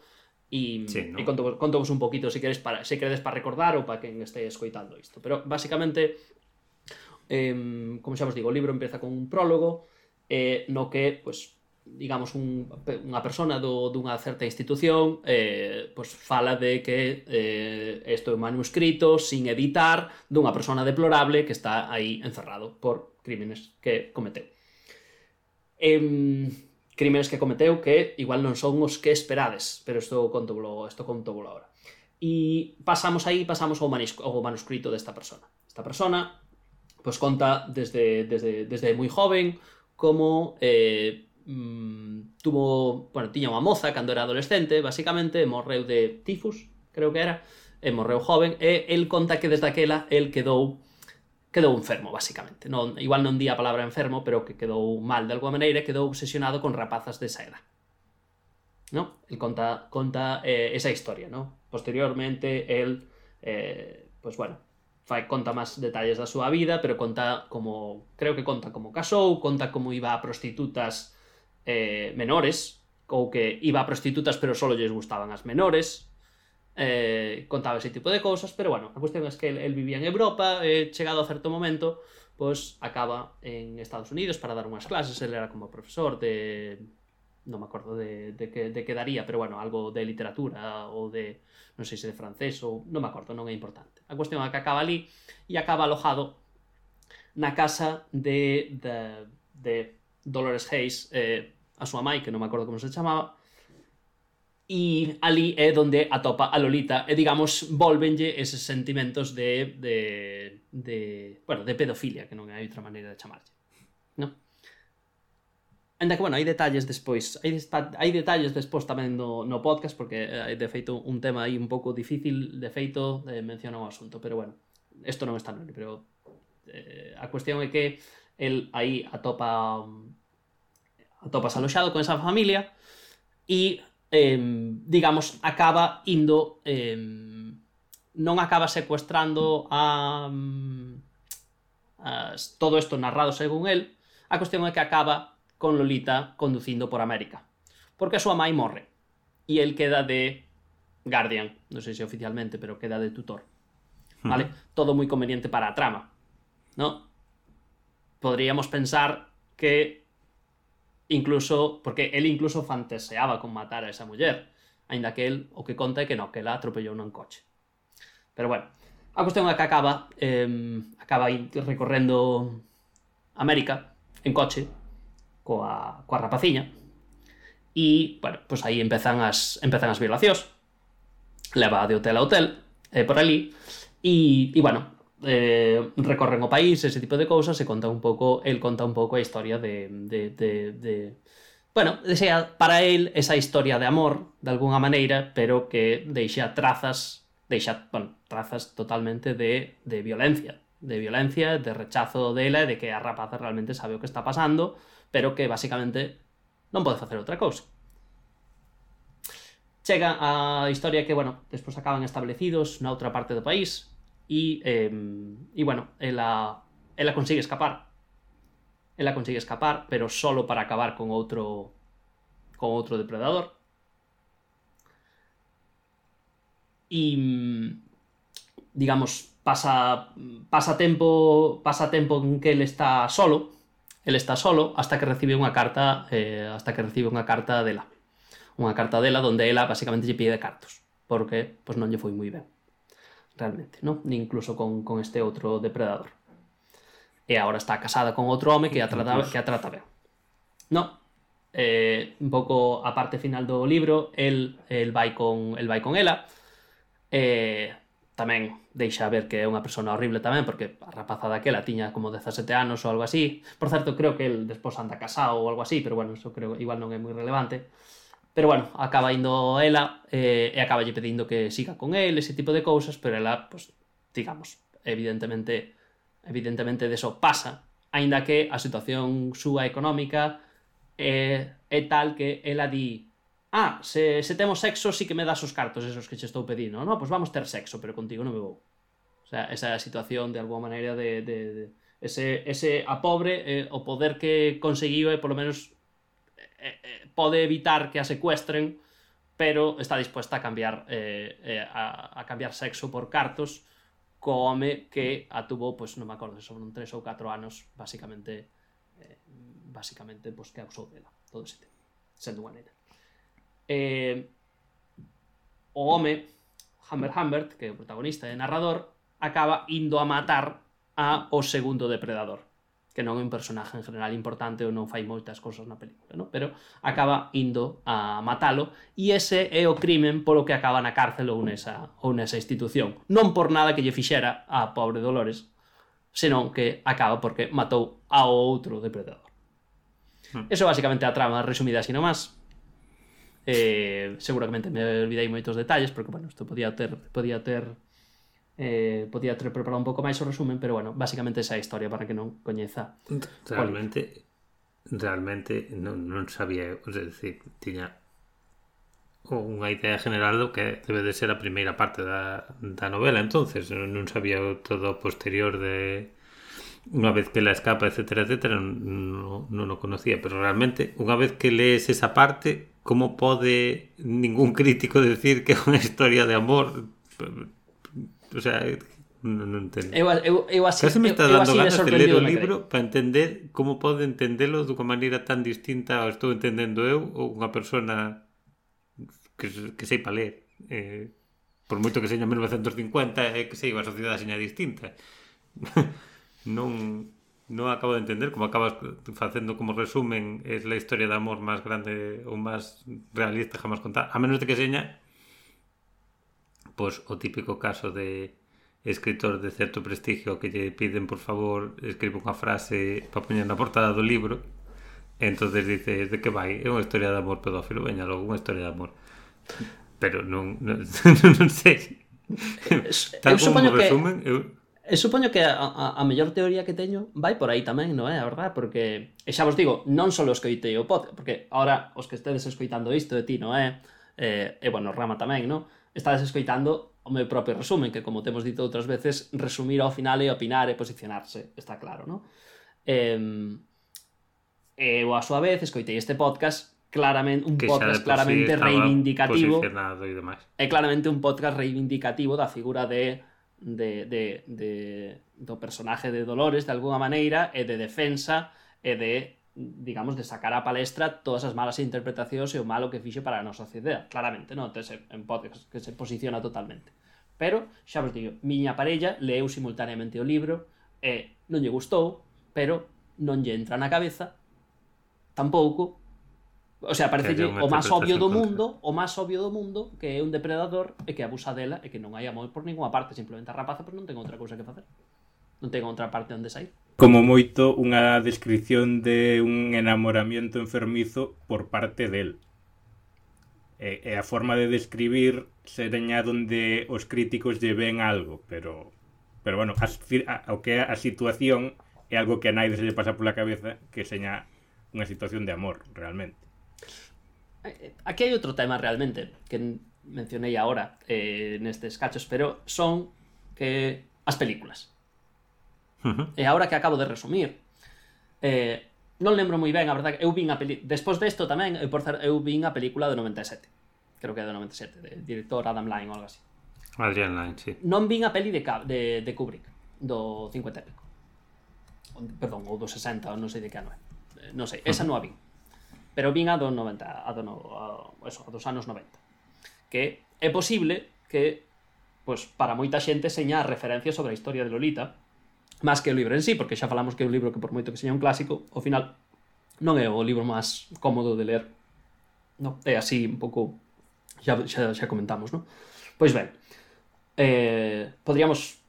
e, sí, no? e conto, conto vos un poquito se queres para, se queredes para recordar ou para quen este escoitando isto. Pero, basicamente, eh, como xa vos digo, o libro empeza con un prólogo eh, no que, pues, digamos, un, unha persona do, dunha certa institución eh, pois fala de que eh, isto é un manuscrito sin editar dunha persona deplorable que está aí encerrado por crímenes que cometeu. Em, crímenes que cometeu que igual non son os que esperades, pero isto conto isto conto agora. E pasamos aí, pasamos ao, manisco, ao manuscrito desta persona. Esta persona pois conta desde, desde, desde moi joven como eh, mm, tuvo, bueno, tiña unha moza cando era adolescente, basicamente, morreu de tifus, creo que era, e morreu joven, e el conta que desde aquela el quedou quedou enfermo, basicamente. Non, igual non di a palabra enfermo, pero que quedou mal de alguma maneira, quedou obsesionado con rapazas desa edad. ¿No? El conta, conta eh, esa historia, ¿no? Posteriormente, el eh, pues bueno, fai, conta máis detalles da súa vida, pero conta como, creo que conta como casou, conta como iba a prostitutas eh, menores, ou que iba a prostitutas pero só lles gustaban as menores, eh, contaba ese tipo de cousas, pero bueno, a cuestión é que el, el vivía en Europa, eh, chegado a certo momento, pois pues, acaba en Estados Unidos para dar unhas clases, ele era como profesor de non me acordo de, de, que, de que daría, pero bueno, algo de literatura ou de, non sei se de francés ou non me acordo, non é importante. A cuestión é que acaba ali e acaba alojado na casa de, de, de Dolores Hayes eh, a súa mãe, que non me acordo como se chamaba, e ali é onde atopa a Lolita e digamos volvenlle eses sentimentos de, de, de bueno, de pedofilia, que non hai outra maneira de chamarlle. No? Ainda que, bueno, hai detalles despois, hai, hai detalles despois tamén no, no podcast, porque hai de feito un tema aí un pouco difícil, de feito, eh, menciona o asunto, pero bueno, isto non está no libro, pero eh, a cuestión é que el aí atopa atopas aloxado con esa familia e eh, digamos acaba indo eh, non acaba secuestrando a, mm, a todo isto narrado según el a cuestión é que acaba con Lolita conducindo por América porque a súa mãe morre e el queda de guardian non sei se oficialmente pero queda de tutor hmm. vale mm. todo moi conveniente para a trama ¿no? podríamos pensar que incluso, porque él incluso fantaseaba con matar a esa muller, aínda que él o que conta é que no, que la atropellou nun coche. Pero bueno, a cuestión é que acaba eh, acaba recorrendo América en coche coa, coa rapaciña e, bueno, pois pues aí empezan as empezan as violacións leva de hotel a hotel eh, por ali e, e bueno, eh, recorren o país, ese tipo de cousas, e conta un pouco, el conta un pouco a historia de, de, de, de bueno, desea para él esa historia de amor, de alguna maneira, pero que deixa trazas, deixa, bueno, trazas totalmente de, de violencia, de violencia, de rechazo dela e de que a rapaza realmente sabe o que está pasando, pero que basicamente non pode facer outra cousa. Chega a historia que, bueno, despois acaban establecidos na outra parte do país, Y, eh, y bueno, ela, ela consigue escapar. Ela consigue escapar, pero solo para acabar con outro con outro depredador. Y, digamos, pasa, pasa tempo, pasa tempo en que el está solo. Él está solo hasta que recibe una carta, eh, hasta que recibe una carta dela. Unha una carta dela donde ela basicamente lle pide cartos, porque pues non lle foi moi ben realmente, ¿no? Incluso con, con este outro depredador. E agora está casada con outro home que a trata, que a trata ben. No, eh, un pouco a parte final do libro, el, el vai con el vai con ela. Eh, tamén deixa ver que é unha persona horrible tamén, porque a rapaza daquela tiña como 17 anos ou algo así. Por certo, creo que el despois anda casado ou algo así, pero bueno, eso creo igual non é moi relevante. Pero bueno, acaba indo ela eh, e acaba lle pedindo que siga con el, ese tipo de cousas, pero ela, pues, digamos, evidentemente, evidentemente deso pasa, aínda que a situación súa económica eh, é tal que ela di ah, se, se temos sexo sí que me das os cartos esos que che estou pedindo, no, pois pues vamos ter sexo, pero contigo non me vou. O sea, esa situación de alguma maneira de, de, de ese, ese a pobre eh, o poder que conseguiu e polo menos Eh, eh, pode evitar que a secuestren, pero está dispuesta a cambiar eh, eh, a, a cambiar sexo por cartos co home que a tuvo, pois pues, non me acordo, son 3 ou 4 anos, basicamente eh, basicamente pois pues, que abusou dela todo ese tema, sendo unha nena. Eh, o home Humber Humbert, que é o protagonista e narrador, acaba indo a matar a o segundo depredador que non é un personaje en general importante ou non fai moitas cousas na película, no? pero acaba indo a matalo e ese é o crimen polo que acaba na cárcel ou nesa, ou nesa institución. Non por nada que lle fixera a pobre Dolores, senón que acaba porque matou ao outro depredador. Hmm. Eso basicamente a trama resumida así nomás. Eh, seguramente me olvidei moitos detalles porque, bueno, isto podía ter, podía ter Eh, podía ter preparado un pouco máis o resumen, pero bueno, basicamente esa é a historia para que non coñeza. Realmente realmente non, non sabía, o sea, decir, tiña unha idea general do que debe de ser a primeira parte da, da novela, entonces non sabía todo o posterior de unha vez que la escapa, etcétera, etcétera, non, non o conocía, pero realmente unha vez que lees esa parte, como pode ningún crítico decir que é unha historia de amor o sea, eh, non, non entendo. Eu, eu, eu así, Casi me está eu, dando eu ganas de ler o libro para entender como pode entendelo dunha maneira tan distinta ao estou entendendo eu ou unha persona que, que seipa ler. Eh, por moito que seña 1950 é eh, que sei, a sociedade seña distinta. [LAUGHS] non non acabo de entender como acabas facendo como resumen es la historia de amor máis grande ou máis realista jamás contada, a menos de que seña pois o típico caso de escritor de certo prestigio que lle piden por favor escribe unha frase para poñer na portada do libro entonces dices de que vai é unha historia de amor pedófilo veña logo unha historia de amor pero non [LAUGHS] non, non sei tal eu como resumen que... eu Eu supoño que a, a, a mellor teoría que teño vai por aí tamén, non é? A verdad, porque, e xa vos digo, non só escoitei o podcast, porque ahora os que estedes escoitando isto de ti, non é? Eh, e, bueno, Rama tamén, non? estades escoitando o meu propio resumen, que como temos dito outras veces, resumir ao final é opinar e posicionarse, está claro, non? Eh, eu a súa vez escoitei este podcast claramente un que podcast claramente reivindicativo e demais. É claramente un podcast reivindicativo da figura de de, de, de do personaje de Dolores de alguna maneira e de defensa e de digamos, de sacar a palestra todas as malas interpretacións e o malo que fixe para a nosa sociedade, claramente, non? Tese en podcast que se posiciona totalmente. Pero, xa vos digo, miña parella leu simultaneamente o libro e non lle gustou, pero non lle entra na cabeza tampouco O sea, parece que o máis obvio do mundo, o máis obvio do mundo que é un depredador e que abusa dela e que non hai amor por ninguna parte, simplemente a rapaza, pero non ten outra cousa que facer. Non ten outra parte onde sair como moito unha descripción de un enamoramiento enfermizo por parte del. E, e a forma de describir sereña donde os críticos lle ven algo, pero pero bueno, as, a, o que a situación é algo que a naide se lle pasa pola cabeza que seña unha situación de amor, realmente. Aquí hai outro tema realmente que mencionei agora eh, nestes cachos, pero son que as películas -huh. E agora que acabo de resumir. Eh, non lembro moi ben, a verdade, eu vin a peli... Despois desto tamén, eu, por eu vin a película do 97. Creo que é do 97, de director Adam Lyne ou algo así. Adrian Lyne, sí. Non vin a peli de, de, de Kubrick, do 50 pico. Perdón, ou do 60, ou non sei de que ano é. Eh, non sei, esa non a vin. Pero vin a do 90, a do, no, a, eso, a dos anos 90. Que é posible que, pois, pues, para moita xente seña referencias sobre a historia de Lolita, máis que o libro en sí, porque xa falamos que é un libro que por moito que seña un clásico, ao final non é o libro máis cómodo de ler. No, é así un pouco xa, xa, xa comentamos, non? Pois ben, eh, podríamos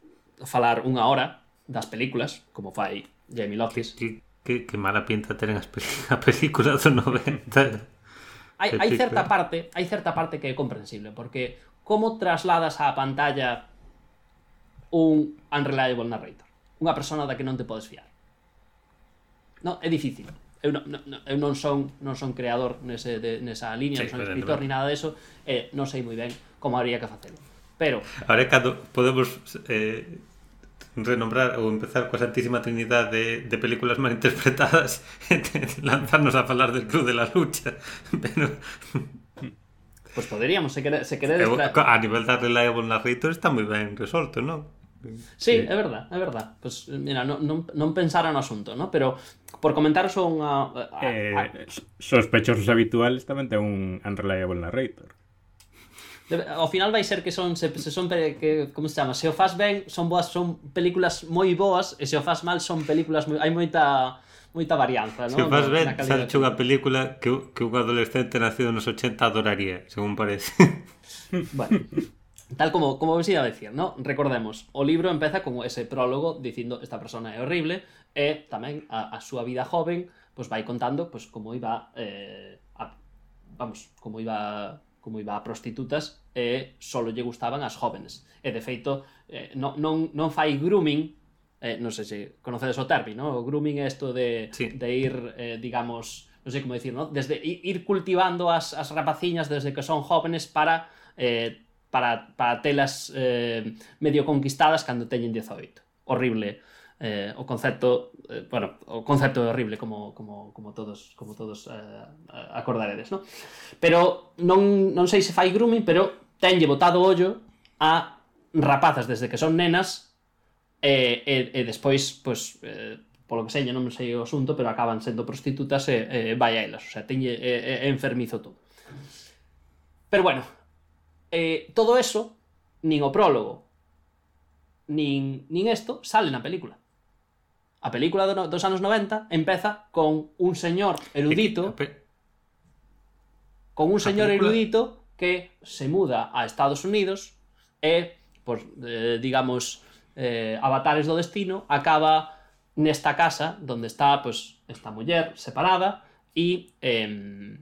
falar unha hora das películas, como fai Jamie Loftis. Que, que, que mala pinta teren as [LAUGHS] a película do 90. hai, hai certa parte, hai certa parte que é comprensible, porque como trasladas á pantalla un unreliable narrator? unha persona da que non te podes fiar. No, é difícil. Eu non, non, eu non son non son creador nese de, nesa liña, sí, non son escritor ni nada deso, e non sei moi ben como habría que facelo. Pero Ahora cando podemos eh renombrar ou empezar coa Santísima Trinidade de, de películas mal interpretadas [LAUGHS] e lanzarnos a falar del Club de la Lucha [LAUGHS] pero Pois pues poderíamos, se queredes se queredes tra... a nivel da Reliable Narrator está moi ben resolto, non? Sí, sí, é verdad, é verdad. Pois, pues, mira, non, non, non pensara no asunto, ¿no? pero por comentar só unha... A, eh, a... Sospechosos habituales tamén ten un unreliable narrator. Ao final vai ser que son se, se son que como se chama, se o fas ben son boas, son películas moi boas e se o fas mal son películas moi hai moita moita varianza, non? Se faz ben, sarche unha película que, que un adolescente nacido nos 80 adoraría, según parece. Bueno, [LAUGHS] Tal como, como vos iba a decir, ¿no? Recordemos, o libro empeza con ese prólogo dicindo esta persona é horrible e tamén a, a súa vida joven pois vai contando pois, como iba eh, a, vamos, como iba como iba a prostitutas e solo lle gustaban as jóvenes. E de feito, eh, non, non, non fai grooming, eh, non sei se conocedes o término, ¿no? o grooming é isto de, sí. de ir, eh, digamos, non sei como decir, ¿no? desde ir cultivando as, as rapaciñas desde que son jóvenes para eh, para, para telas eh, medio conquistadas cando teñen 18. Horrible eh, o concepto, eh, bueno, o concepto é horrible como, como, como todos como todos eh, acordaredes, no? Pero non, non sei se fai grooming, pero tenlle botado ollo a rapazas desde que son nenas e, e, e despois, pois, eh, polo que seña, non sei o asunto, pero acaban sendo prostitutas e, e vai a elas, o sea, teñe, é, é enfermizo todo. Pero bueno, eh, todo eso, nin o prólogo, nin, nin esto, sale na película. A película do, dos anos 90 empeza con un señor erudito con un señor erudito que se muda a Estados Unidos e, por, eh, digamos, eh, avatares do destino, acaba nesta casa donde está pues, esta muller separada e, eh,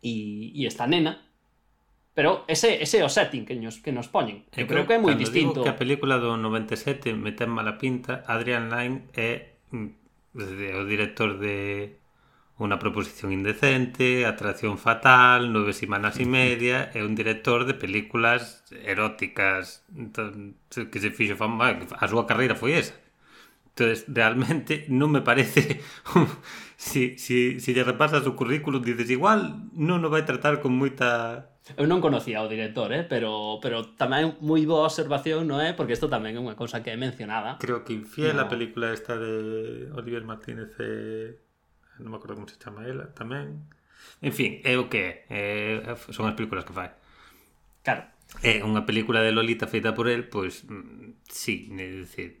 e, e esta nena Pero ese, ese é o setting que nos, que nos poñen. Eu, creo que é moi distinto. Digo que a película do 97 me ten mala pinta, Adrian Lyne é mm, o director de Una proposición indecente, Atracción fatal, Nueve semanas e media, [LAUGHS] é un director de películas eróticas entón, que se fixo fama, a súa carreira foi esa. Entonces, realmente non me parece [LAUGHS] si, si, si lle repasas o currículo dices igual non o vai tratar con moita Eu non conocía o director, eh? pero, pero tamén moi boa observación, non é? Eh? Porque isto tamén é unha cosa que é mencionada. Creo que Infiel, no. a película esta de Oliver Martínez, e... non me acordo como se chama ela, tamén. En fin, é o que é. é son as películas que fai. Claro. É unha película de Lolita feita por el, pois, pues, sí, é dicir...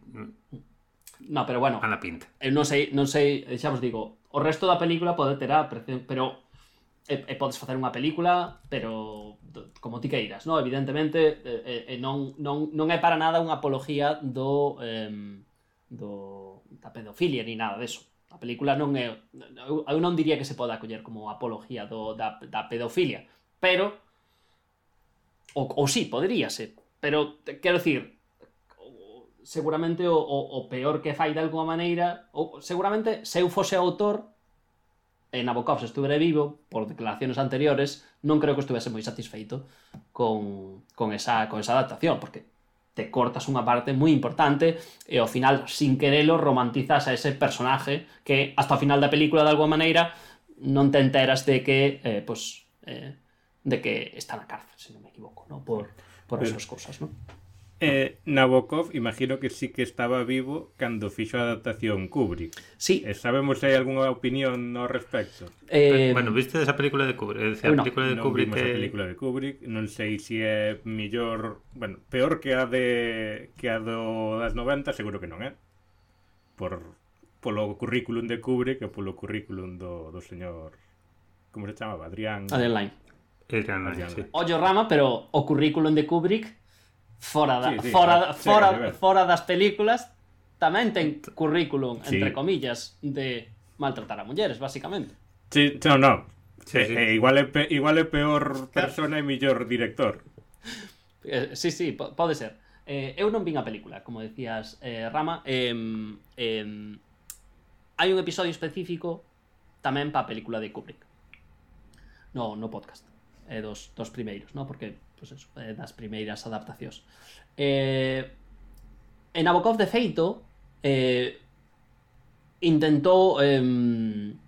No, pero bueno. A la pinta. Eu non sei, non sei, xa vos digo, o resto da película pode ter a apreciación, pero e, e podes facer unha película, pero como ti queiras, no? Evidentemente e, e non, non, non é para nada unha apología do eh, do da pedofilia ni nada deso. A película non é eu, eu non diría que se poda acoller como apología do da, da pedofilia, pero ou, ou sí, poderíase, pero quero dicir, seguramente o, o, o peor que fai de alguma maneira, ou seguramente se eu fose autor e Nabokov se estuvere vivo, por declaracións anteriores, non creo que estuvese moi satisfeito con, con, esa, con esa adaptación, porque te cortas unha parte moi importante e ao final, sin querelo, romantizas a ese personaje que hasta o final da película, de alguma maneira, non te enteras de que, eh, pues, eh, de que está na cárcel, se non me equivoco, ¿no? por, por esas cousas, ¿no? Eh, Nabokov, imagino que sí que estaba vivo cando fixo a adaptación Kubrick. Sí. Eh, sabemos se hai algunha opinión no respecto. Eh, eh... Bueno, viste esa película de Kubrick? Decir, no. a película de non Kubrick vimos que... a película de Kubrick, non sei se si é millor, bueno, peor que a de que a do das 90, seguro que non é. Por polo currículum de Kubrick e polo currículum do, do señor como se chamaba? Adrián Adrián Line. Adrián Line, sí. Ollo Rama, pero o currículum de Kubrick fora da, sí, sí, fora, sí, fora, sí, fora das películas tamén ten currículum, sí. entre comillas, de maltratar a mulleres, basicamente. Sí, no, no. Sí, eh, sí. Eh, igual, é pe, igual é peor persona claro. e mellor director. Eh, sí, sí, pode ser. Eh, eu non vin a película, como decías, eh, Rama. Eh, eh, hai un episodio específico tamén pa película de Kubrick. No, no podcast. Eh, dos, dos primeiros, no? Porque pues eso, eh, das primeiras adaptacións. Eh, en Nabokov, de feito, eh, intentou... Eh,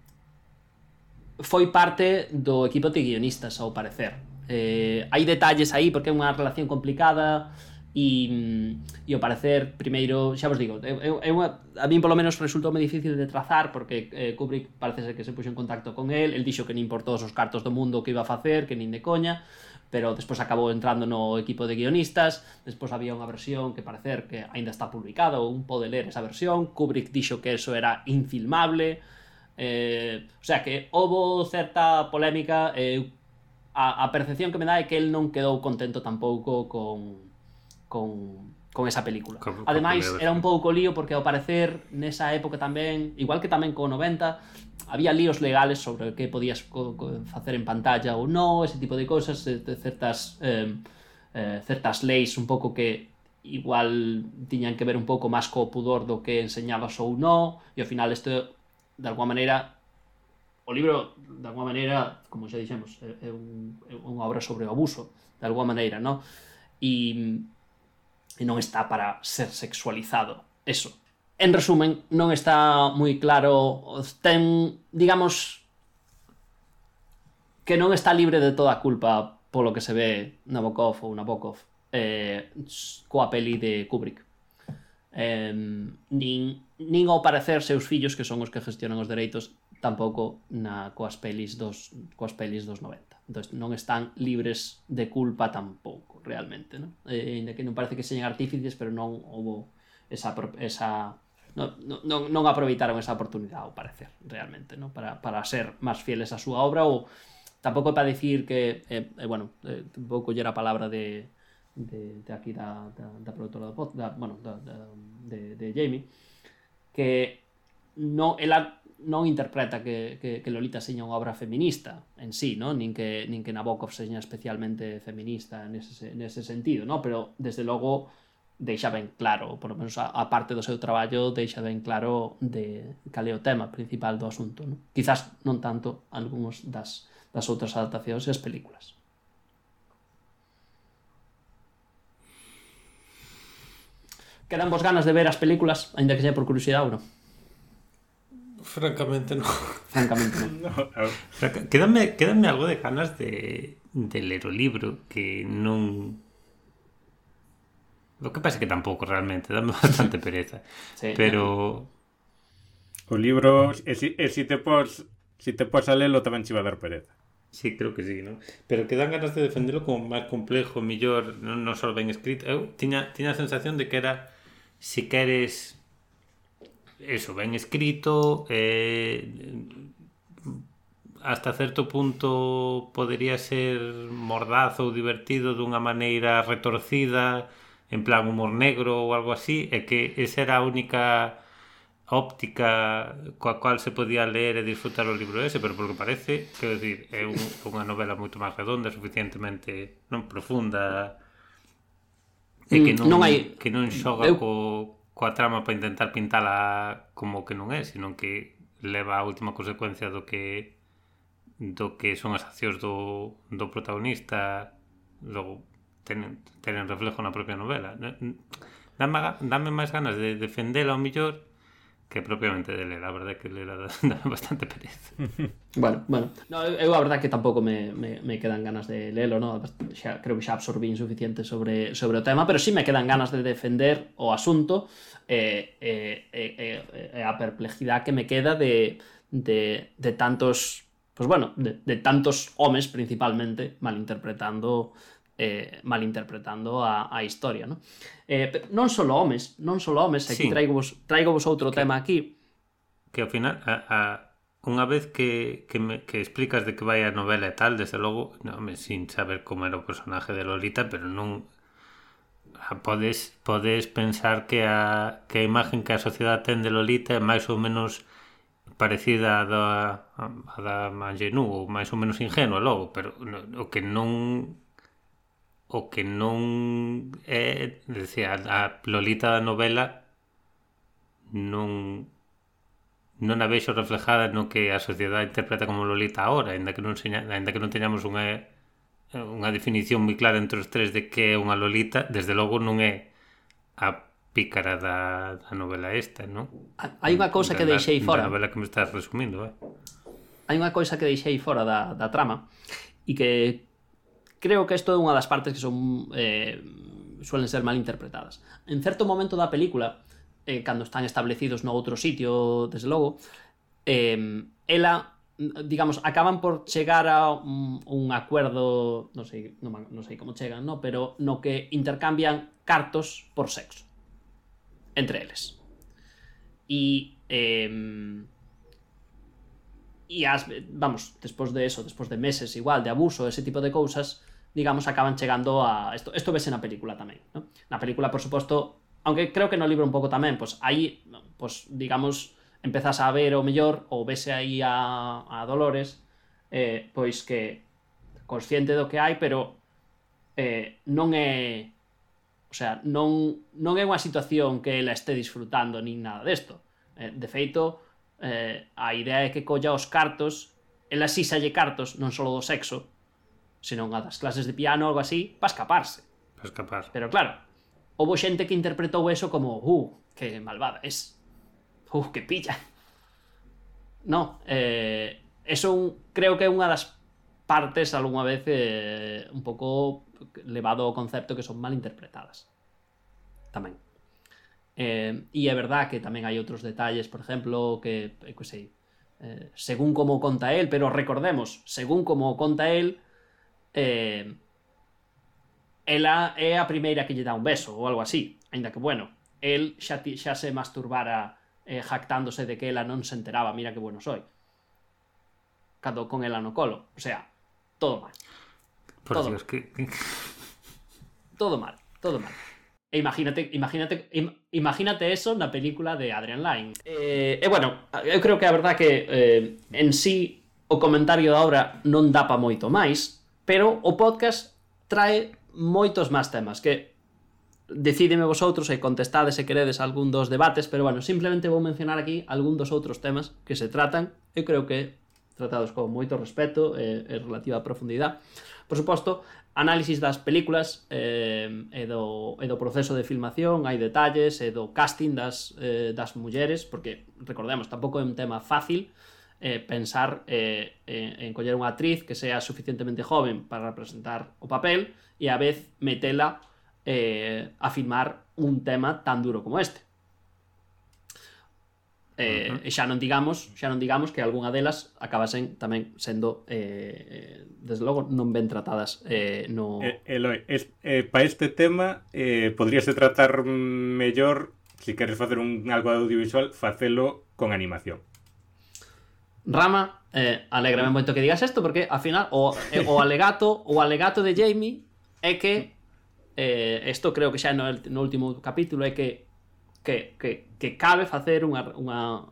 foi parte do equipo de guionistas, ao parecer. Eh, hai detalles aí, porque é unha relación complicada, e, mm, e ao parecer, primeiro, xa vos digo, é, é unha, a mí polo menos resultou moi difícil de trazar, porque eh, Kubrick parece ser que se puxo en contacto con el, el dixo que nin por todos os cartos do mundo que iba a facer, que nin de coña, pero despois acabou entrando no equipo de guionistas, despois había unha versión que parecer que aínda está publicada, un pode ler esa versión, Kubrick dixo que eso era infilmable, eh, o sea que houve certa polémica, eh, a, a percepción que me dá é que el non quedou contento tampouco con con con esa película. Con, Ademais, con era un pouco lío porque ao parecer nesa época tamén, igual que tamén co 90, había líos legales sobre o que podías co, co, facer en pantalla ou non, ese tipo de cousas, certas eh, eh, certas leis un pouco que igual tiñan que ver un pouco máis co pudor do que enseñabas ou non, e ao final isto de alguma maneira o libro de alguma maneira, como xa dixemos, é, é, un, é unha obra sobre o abuso, de alguma maneira, non? E e non está para ser sexualizado. Eso. En resumen, non está moi claro, ten, digamos, que non está libre de toda culpa polo que se ve Nabokov ou Nabokov eh, coa peli de Kubrick. Eh, nin, nin ao parecer seus fillos, que son os que gestionan os dereitos, tampouco na coas pelis dos coas pelis dos 90. Entón, non están libres de culpa tampouco, realmente, non? Eh, ainda que non parece que señan artífices, pero non houve esa, esa non, non, non aproveitaron esa oportunidade, ao parecer, realmente, non? Para, para ser máis fieles á súa obra ou tampouco para dicir que, eh, eh, bueno, eh, tampouco lle era a palabra de, de, de aquí da, da, da produtora do pod, da, bueno, da, da, de, de Jamie, que no, ela non interpreta que, que, que Lolita seña unha obra feminista en sí, ¿no? nin, que, nin que Nabokov seña especialmente feminista nese, nese sentido, ¿no? pero desde logo deixa ben claro, por lo menos a, a parte do seu traballo deixa ben claro de cal é o tema principal do asunto. ¿no? Quizás non tanto algúns das, das outras adaptacións e as películas. Quedan vos ganas de ver as películas, aínda que sea por curiosidade ou non? Francamente no. Francamente. No, [LAUGHS] Franca- Quédame, quédame algo de ganas de, de ler o libro que non... O que pasa é que tampouco realmente, dame [LAUGHS] bastante pereza. Sí, Pero o libro, e si, e si te pos si te pos a lelo tamén che va a dar pereza. sí, creo que sí, ¿no? Pero que dan ganas de defendelo como máis complejo, millor, non, non só ben escrito. Eu tiña, tiña a sensación de que era si queres eso, ben escrito, eh, hasta certo punto podería ser mordaz ou divertido dunha maneira retorcida, en plan humor negro ou algo así, e que esa era a única óptica coa cual se podía ler e disfrutar o libro ese, pero porque parece, quero dicir, é un, unha novela moito máis redonda, suficientemente non profunda, e que mm, non, non hai... que non xoga eu... co coa trama para intentar pintala como que non é, senón que leva a última consecuencia do que do que son as accións do, do protagonista logo tenen, tenen reflejo na propia novela. Dame, dame máis ganas de defendela ao millor que propiamente de ler, a verdade é que ler dame [LAUGHS] bastante pereza Bueno, bueno. No, eu, a verdade que tampouco me, me, me quedan ganas de lelo, no? Xa, creo que xa absorbín suficiente sobre, sobre o tema, pero sí me quedan ganas de defender o asunto e, e, e, e, e a perplexidade que me queda de, de, de tantos pues bueno, de, de tantos homes principalmente malinterpretando eh, malinterpretando a, a historia, ¿no? Eh, non só homes, non só homes, aquí sí. traigo vos, traigo vos outro que, tema aquí. Que ao final, a, a, unha vez que, que, me, que explicas de que vai a novela e tal, desde logo, non, me, sin saber como era o personaje de Lolita, pero non podes, podes pensar que a, que a imagen que a sociedade ten de Lolita é máis ou menos parecida a da, a, a da Mangenú ou máis ou menos ingenua logo, pero no, o que non o que non é, decía, a, a Lolita da novela non non a vexo reflejada no que a sociedade interpreta como Lolita ahora, aínda que non seña, aínda que non teñamos unha unha definición moi clara entre os tres de que é unha Lolita, desde logo non é a pícara da, da novela esta, non? Hai unha cousa que deixei fora. Da novela que me estás resumindo, eh? Hai unha cousa que deixei fora da, da trama e que creo que isto é unha das partes que son eh, suelen ser mal interpretadas. En certo momento da película, eh, cando están establecidos no outro sitio, desde logo, eh, ela digamos, acaban por chegar a un, un acuerdo, non sei, non, non sei como chegan, no, pero no que intercambian cartos por sexo entre eles. E eh, e as, vamos, despois de eso, despois de meses igual de abuso, ese tipo de cousas, digamos, acaban chegando a... Isto, isto vese na película tamén, ¿no? Na película, por suposto, aunque creo que no libro un pouco tamén, pois pues, aí, pois, pues, digamos, empezas a ver o mellor, ou vese aí a, a Dolores, eh, pois que consciente do que hai, pero eh, non é... O sea, non, non é unha situación que ela este disfrutando nin nada desto. Eh, de feito, eh, a idea é que colla os cartos, ela si salle cartos, non só do sexo, senón a das clases de piano ou algo así, para escaparse. Para escapar. Pero claro, houve xente que interpretou eso como, uh, que malvada es. Uh, que pilla. No, eh, eso un, creo que é unha das partes algunha vez eh, un pouco levado ao concepto que son mal interpretadas. Tamén. Eh, e é verdad que tamén hai outros detalles, por exemplo, que, eh, que sei, eh, según como conta el, pero recordemos, según como conta el, eh, ela é a primeira que lle dá un beso ou algo así, aínda que bueno, el xa, xa se masturbara eh, jactándose de que ela non se enteraba, mira que bueno soy. Cando con ela no colo, o sea, todo mal. Por todo Dios, mal. que todo mal, todo mal. E imagínate, imagínate, im, imagínate eso na película de Adrian Lyne. Eh, e eh, bueno, eu creo que a verdad que eh, en sí o comentario da obra non dá pa moito máis, Pero o podcast trae moitos máis temas que decídeme vosotros e contestades se queredes algún dos debates, pero bueno, simplemente vou mencionar aquí algún dos outros temas que se tratan e creo que tratados con moito respeto e, e relativa profundidade. Por suposto, análisis das películas eh, e, do, e do proceso de filmación, hai detalles, e do casting das, eh, das mulleres, porque, recordemos, tampouco é un tema fácil, eh, pensar eh, eh, en coller unha actriz que sea suficientemente joven para representar o papel e a vez metela eh, a filmar un tema tan duro como este. Eh, uh -huh. E xa non digamos, xa non digamos que algunha delas acabasen tamén sendo eh, desde logo non ben tratadas eh, no... Eh, Eloi, es, eh, para este tema eh, podríase tratar mellor se si queres facer un algo audiovisual, facelo con animación Rama, eh, alegrame moito que digas isto porque ao final o, eh, o alegato o alegato de Jamie é que eh, isto creo que xa no, no último capítulo é que que, que, que cabe facer unha, unha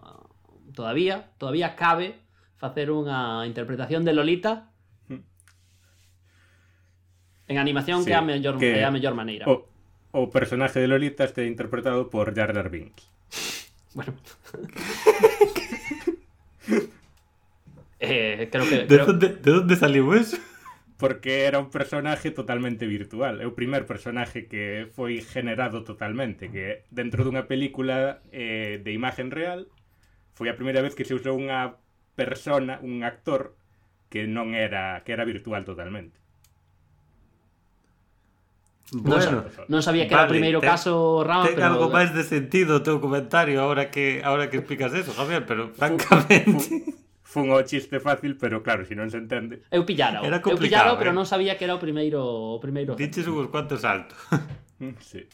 todavía todavía cabe facer unha interpretación de Lolita hmm. en animación sí, que é a mellor que é a mellor maneira. O, o personaje de Lolita este interpretado por Jar Jar Binks. Bueno. [LAUGHS] Eh, creo que, [LAUGHS] ¿De, dónde, Onde, de onde salió eso? Porque era un personaje totalmente virtual. É o primer personaje que foi generado totalmente, que dentro dunha película eh, de imagen real foi a primeira vez que se usou unha persona, un actor que non era que era virtual totalmente. Bueno, non, sabía que vale, era o primeiro te, caso Rama, ten pero... algo máis de sentido o teu comentario agora que agora que explicas eso, Javier, pero francamente fun o chiste fácil, pero claro, se si non se entende. Eu pillara, era eu pillara, eh? pero non sabía que era o primeiro o primeiro. Diches uns cuantos saltos. Mm, sí.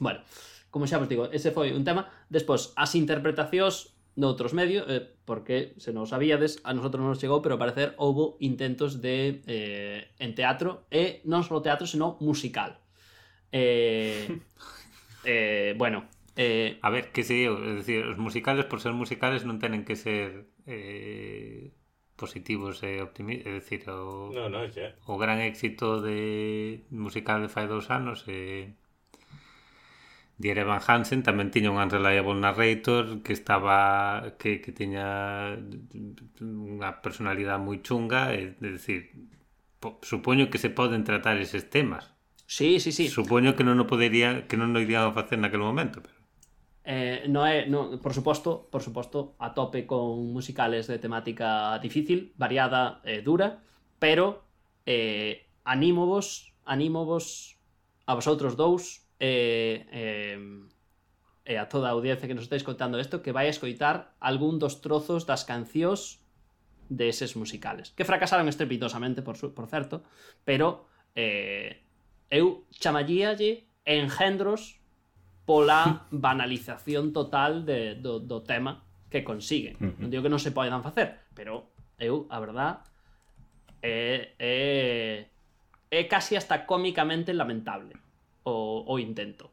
Bueno, como xa vos digo, ese foi un tema. Despois, as interpretacións noutros medios, eh, porque se non sabíades, a nosotros non nos chegou, pero ao parecer houbo intentos de eh, en teatro, e non só teatro, senón musical. Eh, eh, bueno, Eh, a ver, que se eu, é dicir, os musicales por ser musicales non tenen que ser eh, positivos e optimistas, é dicir, o, no, no, xa. o gran éxito de musical de fai dous anos e Dier Evan Hansen tamén tiña un unreliable narrator que estaba que, que tiña unha personalidade moi chunga, é, é dicir, po, supoño que se poden tratar eses temas. Sí, sí, sí. Supoño que non o podería que non o irían a facer naquele momento, pero Eh, no é, no, por suposto, por suposto, a tope con musicales de temática difícil, variada e eh, dura, pero eh, anímovos, anímovos a vosotros dous e eh, eh, eh, a toda a audiencia que nos estáis contando isto que vai a escoitar algún dos trozos das cancións deses musicales, que fracasaron estrepitosamente, por, su, por certo, pero eh, eu chamallíalle engendros pola banalización total de, do, do tema que consiguen. Uh -huh. Non digo que non se poidan facer, pero eu, a verdad, é, é, é casi hasta cómicamente lamentable o, o intento.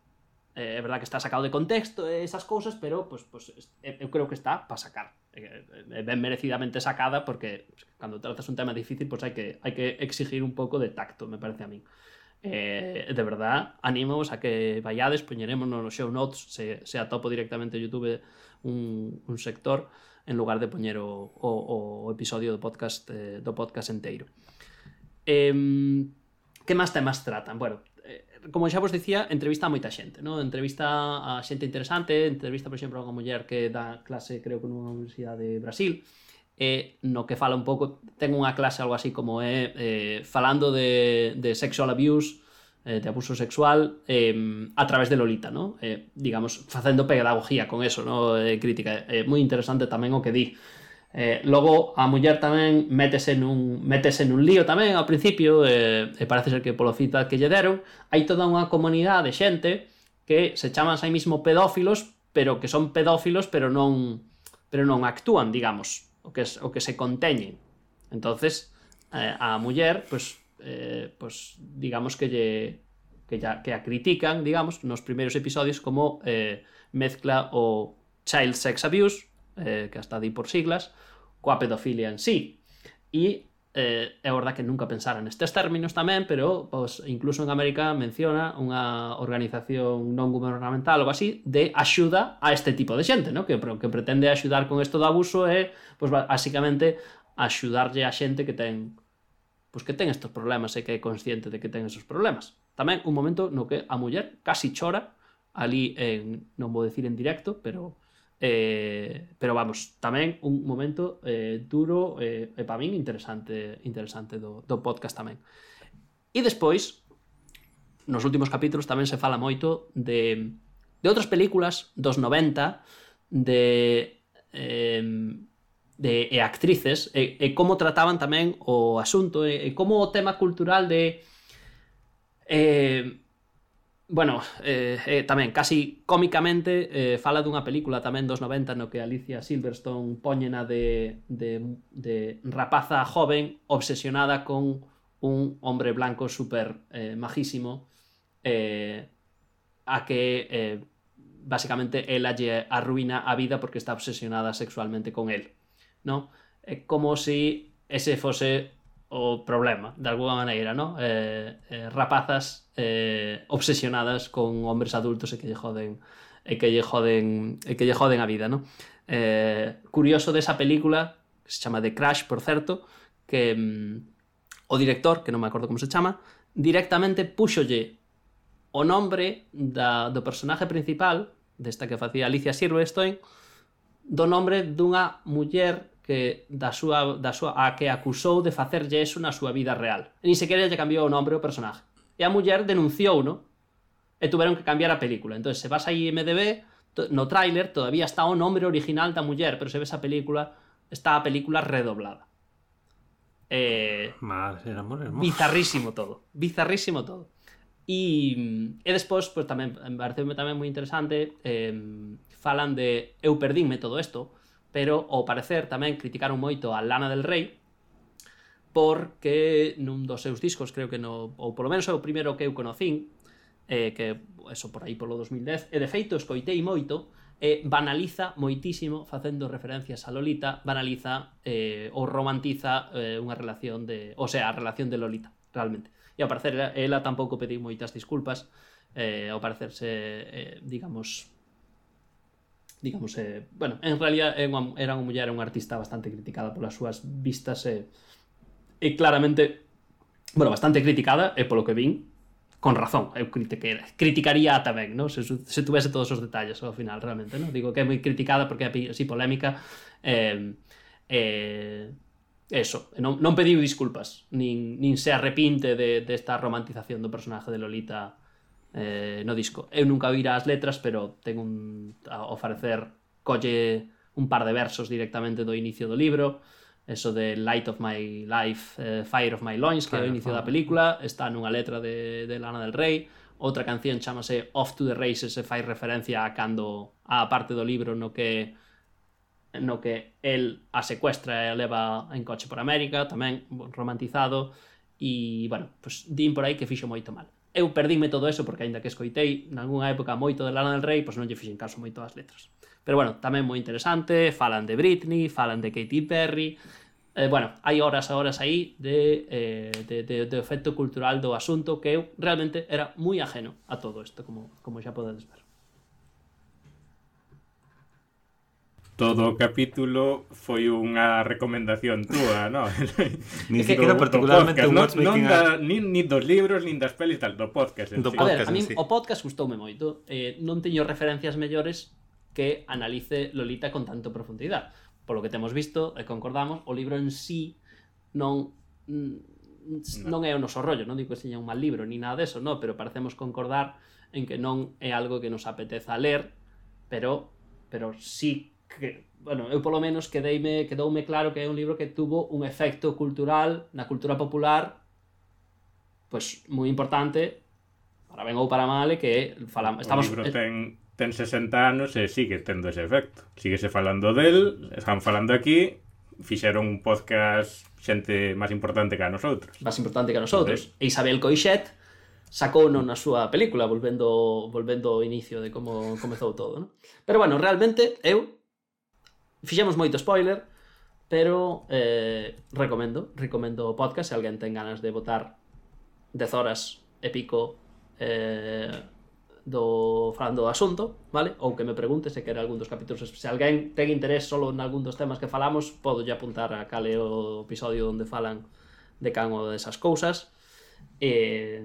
Eh, é verdad que está sacado de contexto esas cousas, pero pois, pois, pues, pues, eu creo que está para sacar. É ben merecidamente sacada porque pois, cando tratas un tema difícil, pues hai que hai que exigir un pouco de tacto, me parece a min. Uh Eh, de verdad, animamos a que vayades, poñeremos nos show notes se, se atopo directamente YouTube un, un sector en lugar de poñer o, o, o episodio do podcast eh, do podcast enteiro. Eh, que máis temas tratan? Bueno, eh, como xa vos dicía, entrevista a moita xente, ¿no? entrevista a xente interesante, entrevista, por exemplo, a unha muller que dá clase, creo que nunha universidade de Brasil, e no que fala un pouco, ten unha clase algo así como é eh, falando de, de sexual abuse, eh, de abuso sexual eh, a través de Lolita, ¿no? Eh, digamos, facendo pedagogía con eso, ¿no? Eh, crítica. É eh, moi interesante tamén o que di. Eh, logo, a muller tamén métese nun, métese nun lío tamén ao principio, eh, e parece ser que polo feedback que lle deron, hai toda unha comunidade de xente que se chaman a mismo pedófilos, pero que son pedófilos, pero non pero non actúan, digamos o que, o que se conteñen. Entonces, eh, a muller, pues, eh, pues digamos que lle, que, ya, que a critican, digamos, nos primeiros episodios como eh, mezcla o child sex abuse, eh, que hasta di por siglas, coa pedofilia en sí. E eh, é verdad que nunca pensara nestes términos tamén, pero pois, incluso en América menciona unha organización non gubernamental ou así de axuda a este tipo de xente, no? que, que pretende axudar con isto do abuso é, pois, basicamente, axudarlle a xente que ten pois, que ten estes problemas e que é consciente de que ten esos problemas. Tamén un momento no que a muller casi chora ali en, non vou decir en directo, pero Eh, pero vamos, tamén un momento eh, duro eh, e para min interesante interesante do, do podcast tamén. E despois, nos últimos capítulos tamén se fala moito de, de outras películas dos 90 de eh, de e actrices e, e como trataban tamén o asunto e, e como o tema cultural de eh, bueno, eh, eh, tamén casi cómicamente eh, fala dunha película tamén dos 90 no que Alicia Silverstone poñena de, de, de rapaza joven obsesionada con un hombre blanco super eh, majísimo eh, a que eh, basicamente ela lle arruina a vida porque está obsesionada sexualmente con él, ¿no? É como se si ese fose o problema, de alguna maneira, ¿no? Eh, eh, rapazas eh, obsesionadas con hombres adultos e que lle joden e que lle joden e que lle joden a vida, ¿no? Eh, curioso desa película, que se chama The Crash, por certo, que mm, o director, que non me acordo como se chama, directamente puxolle o nombre da, do personaje principal, desta que facía Alicia Silverstone, do nombre dunha muller que da súa, da súa, a que acusou de facerlle eso na súa vida real. E ni sequera lle cambiou o nome ao personaje. E a muller denunciou, no? E tuveron que cambiar a película. Entón, se vas a IMDB, no tráiler todavía está o nome original da muller, pero se ves a película, está a película redoblada. Eh, Madre, era moi hermoso. Bizarrísimo todo. Bizarrísimo todo. E, e despois, pues, tamén, pareceu tamén moi interesante, eh, falan de eu perdínme todo isto, pero ao parecer tamén criticaron moito a Lana del Rey porque nun dos seus discos, creo que no, ou polo menos é o primeiro que eu conocín, eh, que eso por aí polo 2010, e de feito escoitei moito, eh, banaliza moitísimo facendo referencias a Lolita, banaliza eh, ou romantiza eh, unha relación de, o sea, a relación de Lolita, realmente. E ao parecer ela tampouco pediu moitas disculpas, eh, ao parecerse, eh, digamos, digamos, eh, bueno, en realidad é unha, era unha muller, unha artista bastante criticada polas súas vistas e, eh, e claramente, bueno, bastante criticada, eh, e polo que vin, con razón, eh, eu critiquera, criticaría tamén, ¿no? se, se tuvese todos os detalles ao final, realmente, ¿no? digo que é moi criticada porque é así polémica, eh, eh, Eso, non, non pediu disculpas, nin, nin se arrepinte de, desta esta romantización do personaje de Lolita eh, no disco. Eu nunca oíra as letras, pero ten un ao parecer colle un par de versos directamente do inicio do libro, eso de Light of My Life, eh, Fire of My Loins, que é o inicio da película, está nunha letra de, de Lana del Rey. Outra canción chamase Off to the Races e fai referencia a cando a parte do libro no que no que el a secuestra e a leva en coche por América, tamén romantizado, e, bueno, pues, din por aí que fixo moito mal eu perdíme todo eso porque aínda que escoitei nalgúna época moito de Lana del Rey, pois non lle fixen caso moito as letras. Pero bueno, tamén moi interesante, falan de Britney, falan de Katy Perry. Eh, bueno, hai horas e horas aí de, eh, de, de, de efecto cultural do asunto que eu realmente era moi ajeno a todo isto, como, como xa podedes ver. todo o capítulo foi unha recomendación túa, non? [LAUGHS] Nin que quero particularmente do podcast, non, non da, nin, nin dos libros, nin das pelis, tal, do podcast. Do sí. podcast a ver, a min sí. o podcast gustoume moito. Eh, non teño referencias mellores que analice Lolita con tanto profundidade. Polo que temos visto e concordamos, o libro en sí non non é o noso rollo, non digo que seña un mal libro ni nada deso, non, pero parecemos concordar en que non é algo que nos apeteza ler, pero pero sí que, bueno, eu polo menos quedeime, quedoume claro que é un libro que tuvo un efecto cultural na cultura popular pois pues, moi importante para ben ou para mal e que falamos, estamos... O libro eh ten, ten 60 anos e sigue tendo ese efecto. Síguese falando del, están falando aquí, fixeron un podcast xente máis importante que a nosotros. Máis importante que a nosotros. E Isabel Coixet sacou non na súa película volvendo volvendo ao inicio de como comezou todo, ¿no? Pero bueno, realmente eu fixemos moito spoiler, pero eh, recomendo, recomendo o podcast se alguén ten ganas de votar 10 horas e pico eh, do falando do asunto, vale? Ou que me pregunte se quere algún dos capítulos, se alguén ten interés solo en algún dos temas que falamos, podo lle apuntar a cale o episodio onde falan de can ou desas cousas. E,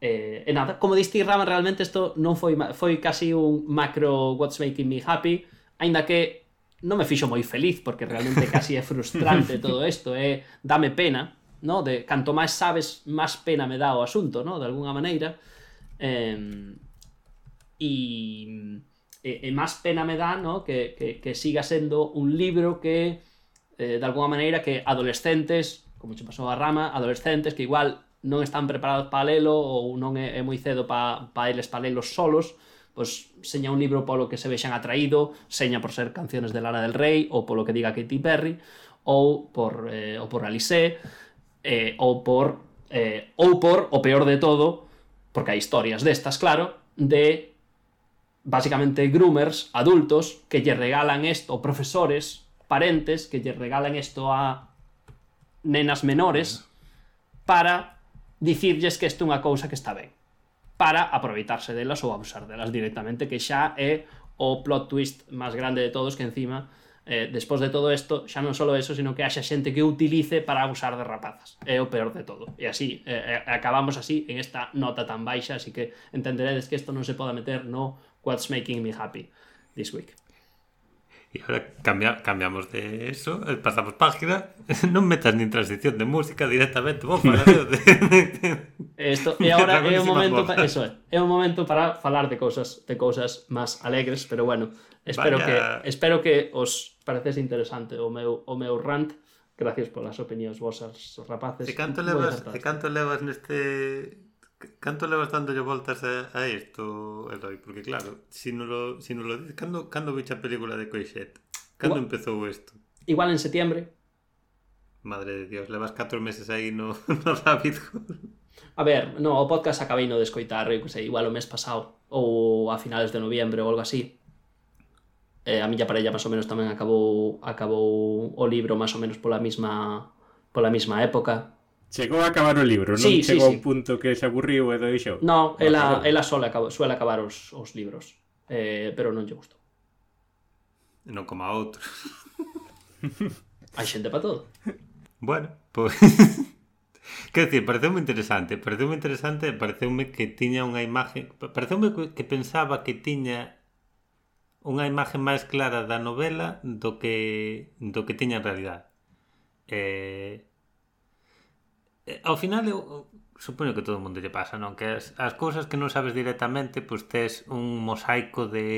e, e nada, como diste Rama, realmente isto non foi foi casi un macro what's making me happy, aínda que non me fixo moi feliz porque realmente casi é frustrante todo isto, é dame pena, no? De canto máis sabes, máis pena me dá o asunto, no? De algunha maneira. Eh, e e, e máis pena me dá, no? Que, que, que siga sendo un libro que eh, de alguna maneira que adolescentes, como che pasou a rama, adolescentes que igual non están preparados para lelo ou non é, é moi cedo para pa eles para lelos solos, pois seña un libro polo que se vexan atraído, seña por ser canciones de Lana del Rey ou polo que diga Katy Perry ou por eh, ou por Alice eh, ou por eh, ou por o peor de todo, porque hai historias destas, claro, de basicamente groomers adultos que lle regalan isto, profesores, parentes que lle regalan isto a nenas menores para dicirlles que isto é unha cousa que está ben para aproveitarse delas ou abusar delas directamente, que xa é o plot twist máis grande de todos que encima eh, despois de todo isto, xa non só eso, sino que haxa xente que utilice para abusar de rapazas. É o peor de todo. E así, eh, eh acabamos así en esta nota tan baixa, así que entenderedes que isto non se poda meter no What's Making Me Happy this week. Y ahora cambia, cambiamos de eso, eh, pasamos página. [LAUGHS] non metas nin transición de música directamente. Vos, [LAUGHS] Esto, e agora é o momento para, eso é, é o momento para falar de cousas de cousas máis alegres, pero bueno, espero Vaya... que espero que os pareces interesante o meu o meu rant. Gracias polas opinións vosas, rapaces. De canto levas, de canto levas neste Canto levas dándolle voltas a, a isto, Eloi? Porque claro, se si non lo, si non lo dices, cando, cando viche a película de Coixet? Cando igual, empezou isto? Igual en setiembre. Madre de Dios, levas 4 meses aí no, [LAUGHS] no Rabbit Hole. A ver, no, o podcast acabei no de escoitar, eu sei, igual o mes pasado, ou a finales de noviembre ou algo así. Eh, a miña parella máis ou menos tamén acabou acabou o libro máis ou menos pola mesma pola mesma época, Chegou a acabar o libro, non sí, chegou sí, sí. un punto que se aburriu e deixou. Non, ah, ela, acabou. ela sola acabou, suele acabar os, os libros, eh, pero non lle gustou. Non como a outro. [LAUGHS] Hai xente para todo. Bueno, pois... Pues... [LAUGHS] Quer dicir, pareceume interesante, pareceume interesante, pareceume que tiña unha imaxe, pareceume que pensaba que tiña unha imaxe máis clara da novela do que do que tiña en realidad. Eh, Eh, ao final eu supoño que todo o mundo lle pasa, non? Que as, as cousas que non sabes directamente, pois tes un mosaico de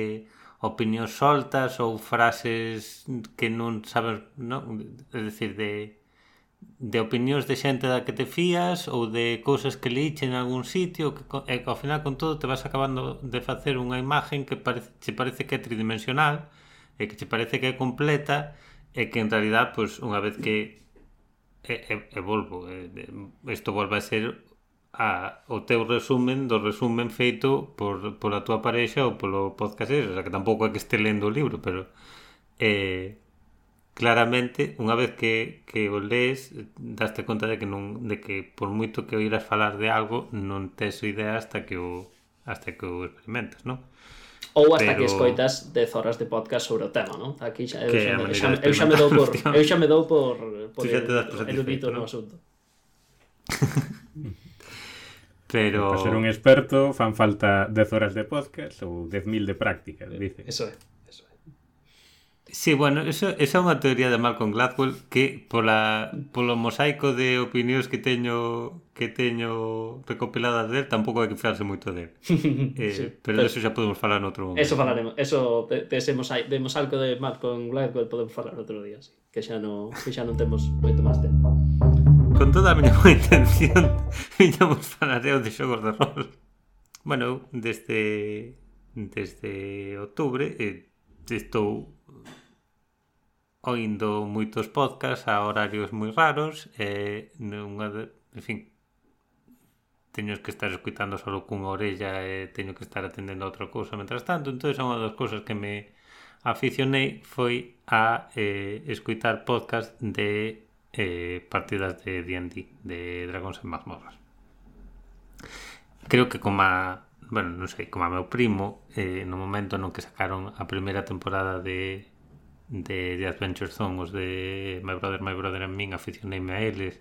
opinións soltas ou frases que non sabes, non? É dicir, de de opinións de xente da que te fías ou de cousas que liches en algún sitio que, e que ao final con todo te vas acabando de facer unha imagen que parece, che parece que é tridimensional e que che parece que é completa e que en realidad, pois, unha vez que e, e, e volvo isto volve a ser a, o teu resumen do resumen feito por, por a tua parexa ou polo podcast o sea, que tampouco é que este lendo o libro pero eh, claramente unha vez que, que o lees daste conta de que non de que por moito que oiras falar de algo non tes idea hasta que o hasta que o experimentas, non? ou hasta Pero... que escoitas 10 horas de podcast sobre o tema, non? Aquí xa, eu, xa, xa, eu xa me dou por eu xa me dou por, por el, erudito no asunto. [LAUGHS] Pero... Para ser un experto fan falta 10 horas de podcast ou 10.000 de prácticas, eh, dice. Eso é. Sí, bueno, eso, esa é unha teoría de Malcolm Gladwell que pola, polo mosaico de opinións que teño que teño recopiladas del tampouco hai que fiarse moito del. [LAUGHS] Eh, sí, pero, pero eso xa podemos falar noutro momento. Eso falaremos, eso de, de ese mosaico, de mosaico de Malcolm Gladwell podemos falar outro día, sí, que xa non que xa non temos moito máis tempo. Con toda a miña boa intención, [LAUGHS] viñamos falareo de xogos de rol. Bueno, desde desde outubro eh, estou oindo moitos podcasts a horarios moi raros e nunha de, en fin teño que estar escuitando solo cunha orella e teño que estar atendendo a outra cousa mentras tanto, entón unha das cousas que me aficionei foi a eh, escuitar podcast de eh, partidas de D&D de Dragons en Mazmorras. Creo que como a, bueno, non sei, como a meu primo eh, no momento no que sacaron a primeira temporada de de, de Adventure Zone, os de My Brother, My Brother and Min, aficioneime a eles,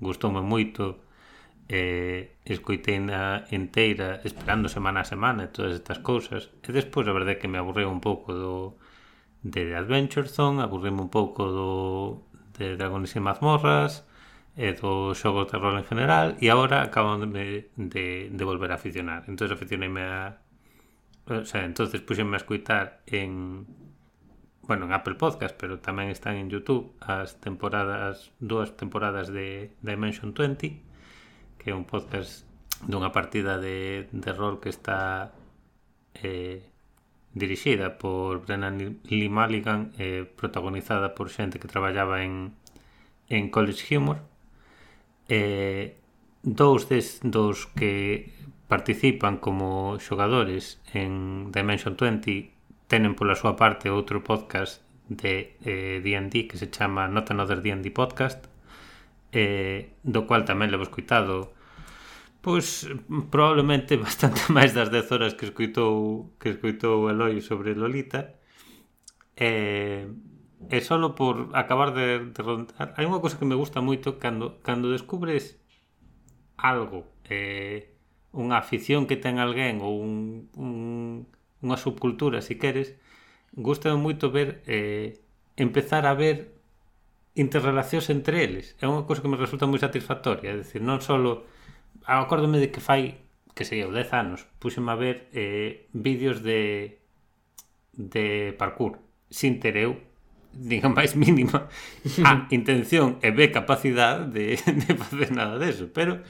gustoume moito, eh, escoitei na inteira esperando semana a semana todas estas cousas e despois a verdade é que me aburreu un pouco do de Adventure Zone aburrime un pouco do de Dragones e Mazmorras e dos xogos de rol en general e agora acaban de, de, de volver a aficionar. Entón aficioneime a o sea, entonces puxenme a escoitar en bueno, en Apple Podcast, pero tamén están en YouTube as temporadas, dúas temporadas de Dimension 20, que é un podcast dunha partida de, de rol que está eh, dirixida por Brennan Lee Mulligan e eh, protagonizada por xente que traballaba en, en College Humor. Eh, dous des, dos que participan como xogadores en Dimension 20 tenen pola súa parte outro podcast de D&D eh, que se chama Not Another D&D Podcast eh, do cual tamén levo escuitado pois probablemente [LAUGHS] bastante máis das 10 horas que escuitou que escuitou Eloi sobre Lolita. Eh, e eh, eh, solo por acabar de, de rondar hai unha cousa que me gusta moito cando, cando descubres algo eh, unha afición que ten alguén ou un, un unha subcultura, si queres, gustame moito ver eh, empezar a ver interrelacións entre eles. É unha cousa que me resulta moi satisfactoria, é dicir, non só acórdome de que fai que sei eu, 10 anos, puxeme a ver eh, vídeos de de parkour sin ter eu [LAUGHS] diga máis mínima [LAUGHS] a intención e ve capacidade de, de facer nada deso, pero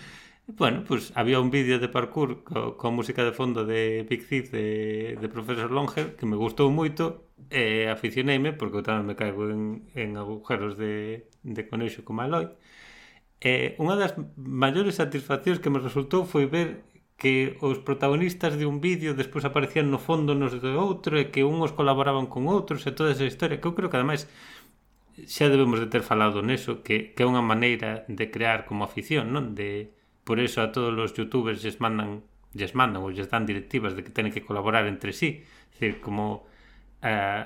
Bueno, pues había un vídeo de parkour co, con música de fondo de Big Thief de, de Professor Longer que me gustou moito e eh, aficioneime porque eu tamén me caigo en, en agujeros de, de conexo como Aloy. Eh, unha das maiores satisfaccións que me resultou foi ver que os protagonistas de un vídeo despois aparecían no fondo nos de outro e que unhos colaboraban con outros e toda esa historia que eu creo que ademais xa debemos de ter falado neso que, que é unha maneira de crear como afición, non? De, Por eso a todos os youtubers lles mandan lles mandan ou lles dan directivas de que teñen que colaborar entre sí. É dicir, como eh,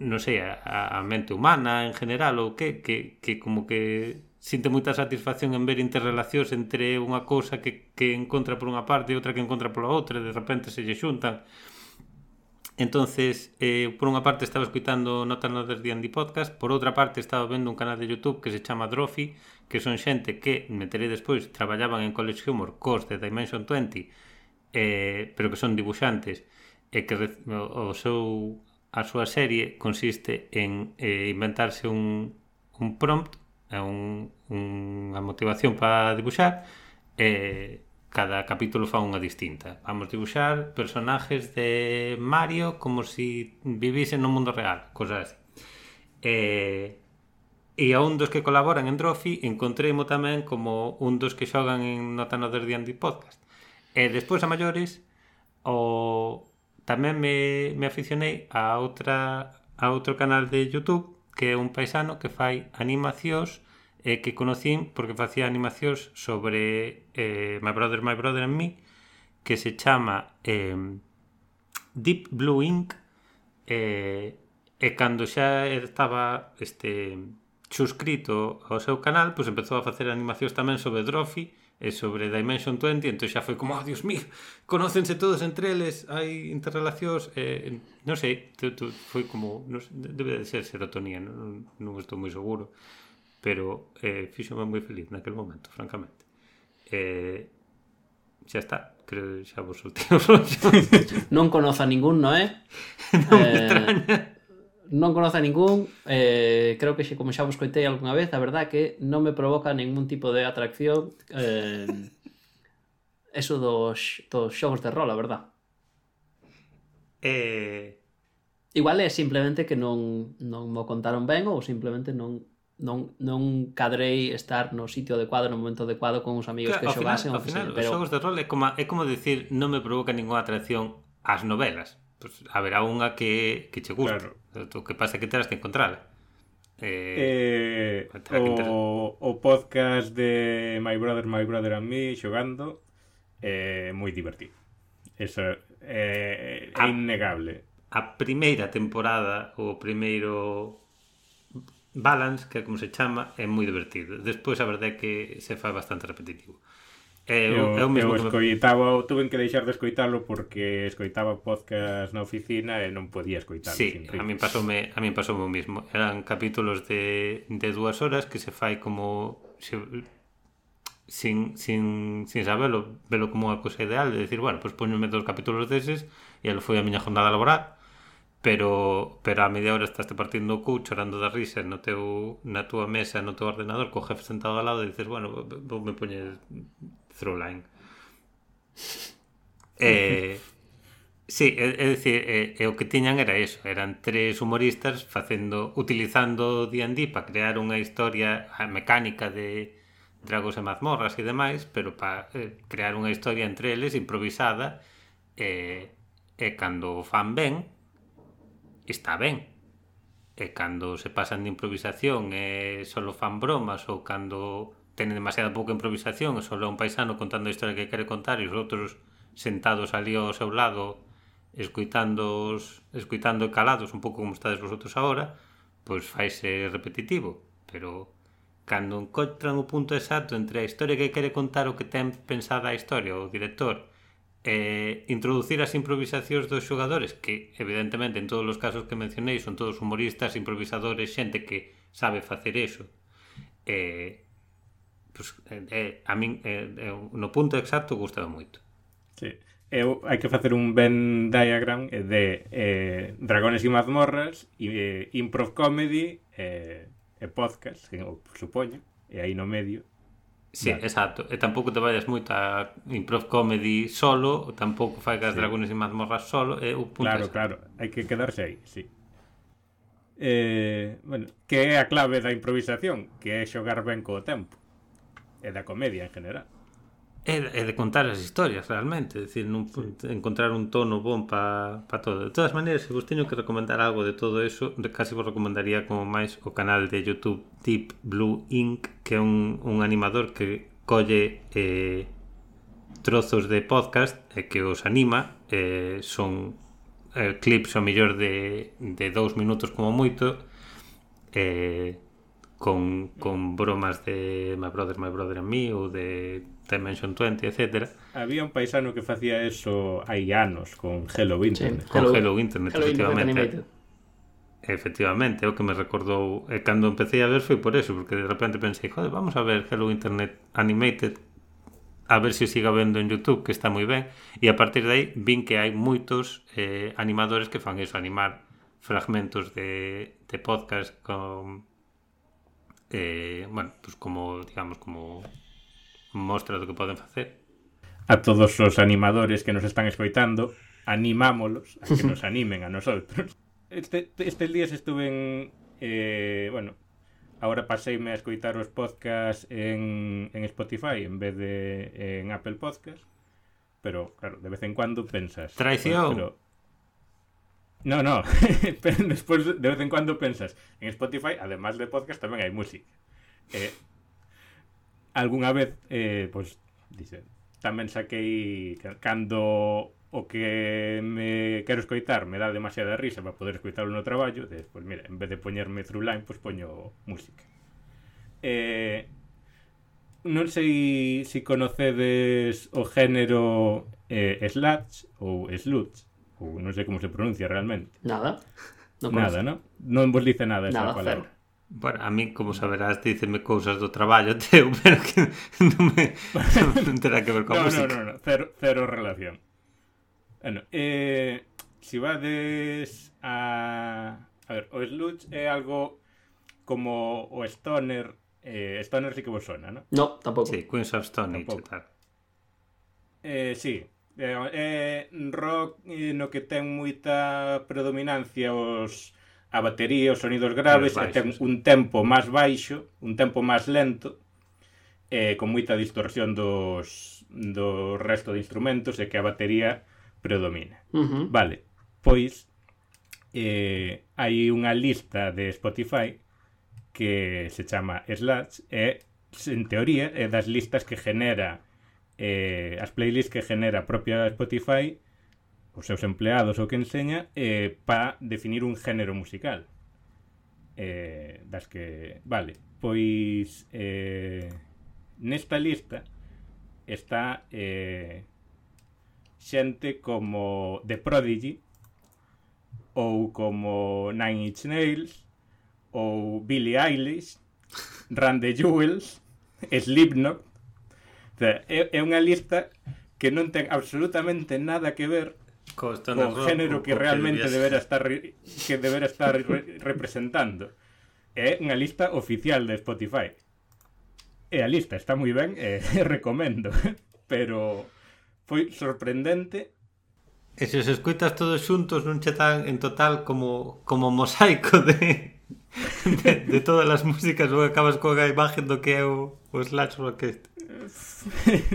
non sei, a, a mente humana en general ou que, que, que como que sinte moita satisfacción en ver interrelacións entre unha cousa que, que encontra por unha parte e outra que encontra pola outra, e de repente se lle xuntan. Entonces, eh, por unha parte estaba escuitando Notas Notas de Andy Podcast, por outra parte estaba vendo un canal de YouTube que se chama Drofi, que son xente que, meterei despois, traballaban en College Humor cos de Dimension 20, eh, pero que son dibuxantes, e que o seu a súa serie consiste en eh, inventarse un, un prompt, eh, un, unha motivación para dibuxar, e eh, cada capítulo fa unha distinta. Vamos dibuxar personajes de Mario como se si vivisen no mundo real, cosas así. Eh, E a un dos que colaboran en Drofi encontreimo tamén como un dos que xogan en Not Another D&D Podcast. E despois a maiores o tamén me, me aficionei a outra a outro canal de YouTube que é un paisano que fai animacións e eh, que conocín porque facía animacións sobre eh, My Brother, My Brother and Me que se chama eh, Deep Blue Ink eh, e cando xa estaba este suscrito ao seu canal, pois empezou a facer animacións tamén sobre Drophy e sobre Dimension 20, entón xa foi como, oh, Dios mío, conócense todos entre eles, hai interrelacións, eh, non sei, tu, tu, foi como, non sei, debe de ser serotonía, non, non estou moi seguro, pero eh, fíxome moi feliz naquele momento, francamente. Eh, xa está, creo que xa vos soltei [LAUGHS] Non conozo a ningún, eh? [LAUGHS] non é? non eh... extraña non conozo a ningún, eh, creo que xe, como xa vos coitei algunha vez, a verdad que non me provoca ningún tipo de atracción eh, eso dos, dos xogos de rol, a verdad. Eh... Igual é simplemente que non, non mo contaron ben ou simplemente non non, non cadrei estar no sitio adecuado no momento adecuado con os amigos claro, que xogasen ao final, ao final pero... os xogos de rol é como, é como decir non me provoca ninguna atracción ás novelas pues, haberá unha que, que che guste. Claro. O que pasa que terás que encontrala. Eh, eh, o, o podcast de My Brother, My Brother and Me xogando é eh, moi divertido. Eso eh, é a, innegable. A primeira temporada, o primeiro balance, que é como se chama, é moi divertido. Despois a verdade é que se fai bastante repetitivo. É, eu, eu, mesmo eu escoitaba, que... tuve que deixar de escoitalo porque escoitaba podcast na oficina e non podía escoitalo. Sí, a min pasoume, a min pasoume o mismo. Eran capítulos de, de dúas horas que se fai como se, sin, sin, sin saberlo, velo como a cosa ideal de decir, bueno, pois pues, poñome dos capítulos deses e lo foi a miña jornada laboral pero pero a media hora estás te partindo o cu chorando da risa no teu na túa mesa, no teu ordenador, co jefe sentado ao lado e dices, bueno, vou me poñer through line. [LAUGHS] eh, sí, é, é dicir, é, é, o que tiñan era eso, eran tres humoristas facendo utilizando D&D para crear unha historia mecánica de dragos e mazmorras e demais, pero para eh, crear unha historia entre eles improvisada e eh, eh, cando fan ben, está ben. E cando se pasan de improvisación e solo fan bromas ou cando tenen demasiada pouca improvisación e solo un paisano contando a historia que quere contar e os outros sentados ali ao seu lado escoitando escuitando calados un pouco como estades vosotros agora, pois faise repetitivo, pero cando encontran o punto exacto entre a historia que quere contar o que ten pensada a historia o director eh, introducir as improvisacións dos xogadores que evidentemente en todos os casos que mencionei son todos humoristas, improvisadores xente que sabe facer eso eh, pues, eh, eh a min eh, eh, no punto exacto gustaba moito sí. Eu, hai que facer un Venn diagram de eh, Dragones e mazmorras e eh, improv comedy eh, e podcast, que, supoño, e aí no medio Sí, vale. exacto. E tampouco te vayas moito a improv comedy solo, tampouco faigas sí. dragones e mazmorras solo, é o punto Claro, ese. claro, hai que quedarse aí, sí. Eh, bueno, que é a clave da improvisación, que é xogar ben co tempo. E da comedia en general. É, é de contar as historias realmente, é dicir, non, sí. encontrar un tono bon para pa todo. De todas maneiras, se vos teño que recomendar algo de todo eso, casi vos recomendaría como máis o canal de YouTube Deep Blue Ink, que é un, un animador que colle eh, trozos de podcast e eh, que os anima, eh, son eh, clips ao mellor de, de dous minutos como moito, eh, con, con bromas de My Brother, My Brother and Me ou de Dimension 20, etc. Había un paisano que facía eso hai anos con Hello Internet. Sí, con Hello, Hello Internet, Hello efectivamente. Internet Efectivamente, o que me recordou e cando empecé a ver foi por eso, porque de repente pensei, joder, vamos a ver Hello Internet Animated a ver se o siga vendo en Youtube, que está moi ben e a partir de aí vin que hai moitos eh, animadores que fan eso, animar fragmentos de, de podcast con eh, bueno, pues como digamos, como mostra do que poden facer. A todos os animadores que nos están escoitando animámolos a que nos [LAUGHS] animen a nosotros. Este, estes días estuve en... Eh, bueno, ahora paseime a escoitar os podcasts en, en Spotify en vez de en Apple Podcast. Pero, claro, de vez en cuando pensas... Traición. Pero, no, no. [LAUGHS] Pero Después, de vez en cuando pensas, en Spotify, además de podcast, tamén hai música. Eh, algunha vez, eh, pues, dice, tamén saquei ca- cando o que me quero escoitar me dá demasiada risa para poder escoitalo no traballo, despois, mira, en vez de poñerme through line, pois poño música. Eh, non sei se si conocedes o género eh, sludge ou sludge, ou non sei como se pronuncia realmente. Nada. No nada, non? Non vos dice nada esa nada, palabra. Cero. Bueno, a mí, como saberás, díceme cousas do traballo [LAUGHS] teu, pero que non, me, [LAUGHS] non terá que ver coa no, música. No, no, no, cero, cero relación. Bueno, eh, si vades a... A ver, o Sludge é algo como o Stoner eh, Stoner sí que vos sona, ¿no? No, tampouco. Sí, Queens of Stone Age tal. Eh, sí, é eh, rock eh, no que ten moita predominancia os a batería, os sonidos graves, e ten un tempo máis baixo, un tempo máis lento, eh, con moita distorsión dos, do resto de instrumentos, e que a batería predomina. Uh -huh. Vale, pois eh, hai unha lista de Spotify que se chama Slash e, en teoría, é das listas que genera eh, as playlists que genera propia Spotify os seus empleados ou que enseña eh, para definir un género musical eh, das que... vale, pois eh, nesta lista está eh, xente como The Prodigy ou como Nine Inch Nails ou Billie Eilish Run the Jewels Slipknot. O sea, é, é unha lista que non ten absolutamente nada que ver co, co género que realmente que debera estar que debera estar re, representando. É unha lista oficial de Spotify. E a lista está moi ben e [LAUGHS] recomendo. Pero foi sorprendente E se os escuitas todos xuntos non che tan en total como, como mosaico de, de, de todas as músicas ou acabas coa imagen do que é o, o Slash Rock este.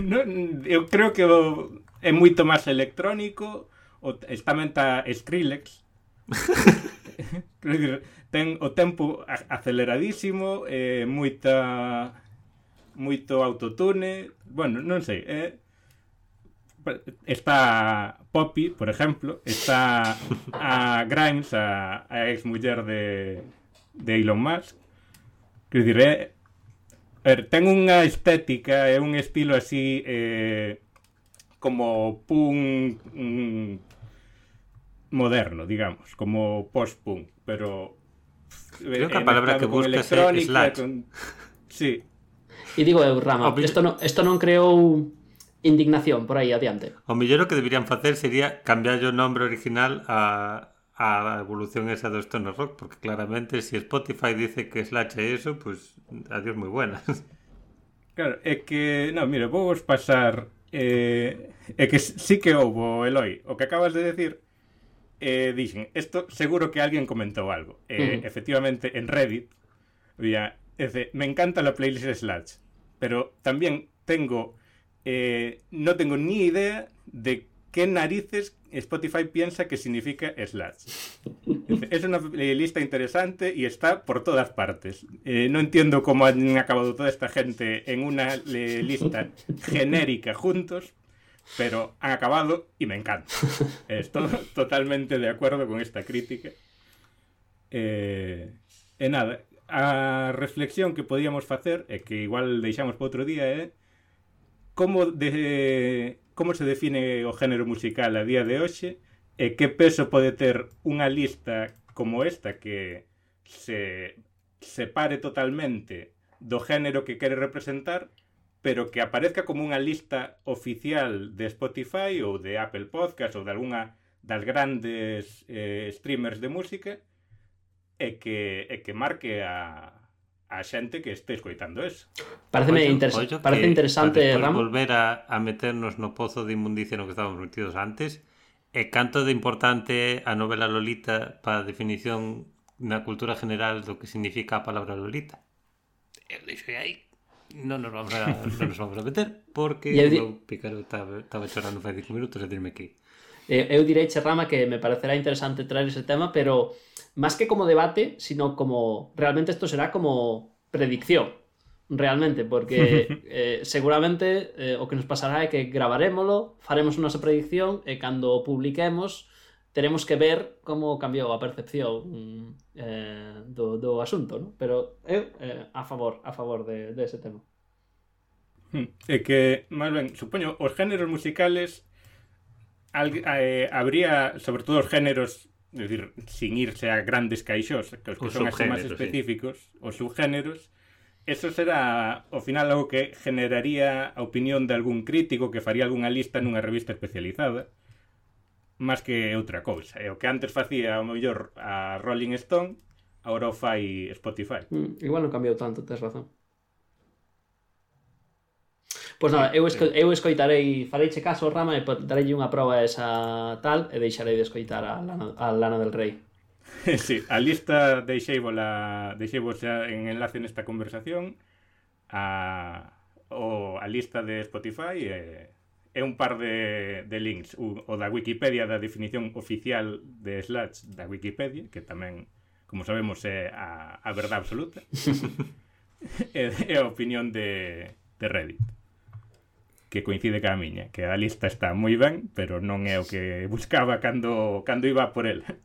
[LAUGHS] non, eu creo que o, é moito máis electrónico o, está menta Skrillex [LAUGHS] creo ten o tempo aceleradísimo eh, moita moito autotune bueno, non sei, é eh, está Poppy, por exemplo está a Grimes a, a ex muller de, de Elon Musk. Quero dicir, é, A ver, ten unha estética e un estilo así eh, como punk mm, moderno, digamos, como post-punk, pero Creo que a eh, palabra que buscas é con... Sí, E digo eu, Rama, isto non, isto non creou indignación por aí adiante. O mellor o que deberían facer sería cambiar o nombre original a, a evolución esa do stoner rock, porque claramente si Spotify dice que Slash é eso, pues adiós moi buenas. [LAUGHS] claro, é que, no, mire, vou vos pasar eh, é que sí que houbo, Eloi, o que acabas de decir eh, dixen, isto seguro que alguén comentou algo. Eh. Efectivamente, en Reddit, había, dice, me encanta la playlist Slash, pero también tengo, eh, no tengo ni idea de qué narices Spotify piensa que significa Slash. Es una lista interesante y está por todas partes. Eh, no entiendo cómo han acabado toda esta gente en una eh, lista genérica juntos, pero han acabado y me encanta. Estoy totalmente de acuerdo con esta crítica. Eh, e nada, a reflexión que podíamos facer e que igual deixamos para outro día é como de como se define o género musical a día de hoxe e que peso pode ter unha lista como esta que se separe totalmente do género que quere representar pero que aparezca como unha lista oficial de Spotify ou de Apple Podcast ou de algunha das grandes eh, streamers de música e que, e que marque a, a xente que este escoitando eso. Pareceme inter... parece interesante, Ram. volver a, a meternos no pozo de inmundicia no que estábamos metidos antes, e canto de importante a novela Lolita para definición na cultura general do que significa a palabra Lolita. Eu deixo aí. Non nos vamos a, [LAUGHS] non nos vamos a meter porque eu di... o Picaro estaba chorando fai 5 minutos a dirme que eh, Eu direi, Rama, que me parecerá interesante traer ese tema, pero más que como debate, sino como realmente esto será como predicción, realmente, porque [LAUGHS] eh, seguramente eh, o que nos pasará é que gravarémolo, faremos unha nosa predicción e cando o publiquemos teremos que ver como cambiou a percepción eh, do, do asunto, ¿no? Pero eu eh, a favor, a favor de, de ese tema. Hmm. É que, máis ben, supoño, os géneros musicales al, eh, habría, sobre todo os géneros, é dicir, sin irse a grandes caixós, que os que os son así máis específicos, sí. os subgéneros, eso será ao final algo que generaría a opinión de algún crítico que faría algunha lista nunha revista especializada máis que outra cousa. E o que antes facía ao mellor a Rolling Stone, agora o fai Spotify. Mm, igual non cambiou tanto, tes razón. Pois nada, eu, esco eu escoitarei, fareiche caso ao Rama e darei unha proba a esa tal e deixarei de escoitar a Lana, a Lana del Rey. [LAUGHS] Sí, a lista deixei vola, deixei vos xa en enlace nesta conversación a, o, a lista de Spotify e, é un par de, de links. O, o da Wikipedia da definición oficial de Slash da Wikipedia que tamén, como sabemos, é a, a verdade absoluta [LAUGHS] [LAUGHS] e, e a opinión de, de Reddit que coincide ca miña, que a lista está moi ben, pero non é o que buscaba cando, cando iba por ela.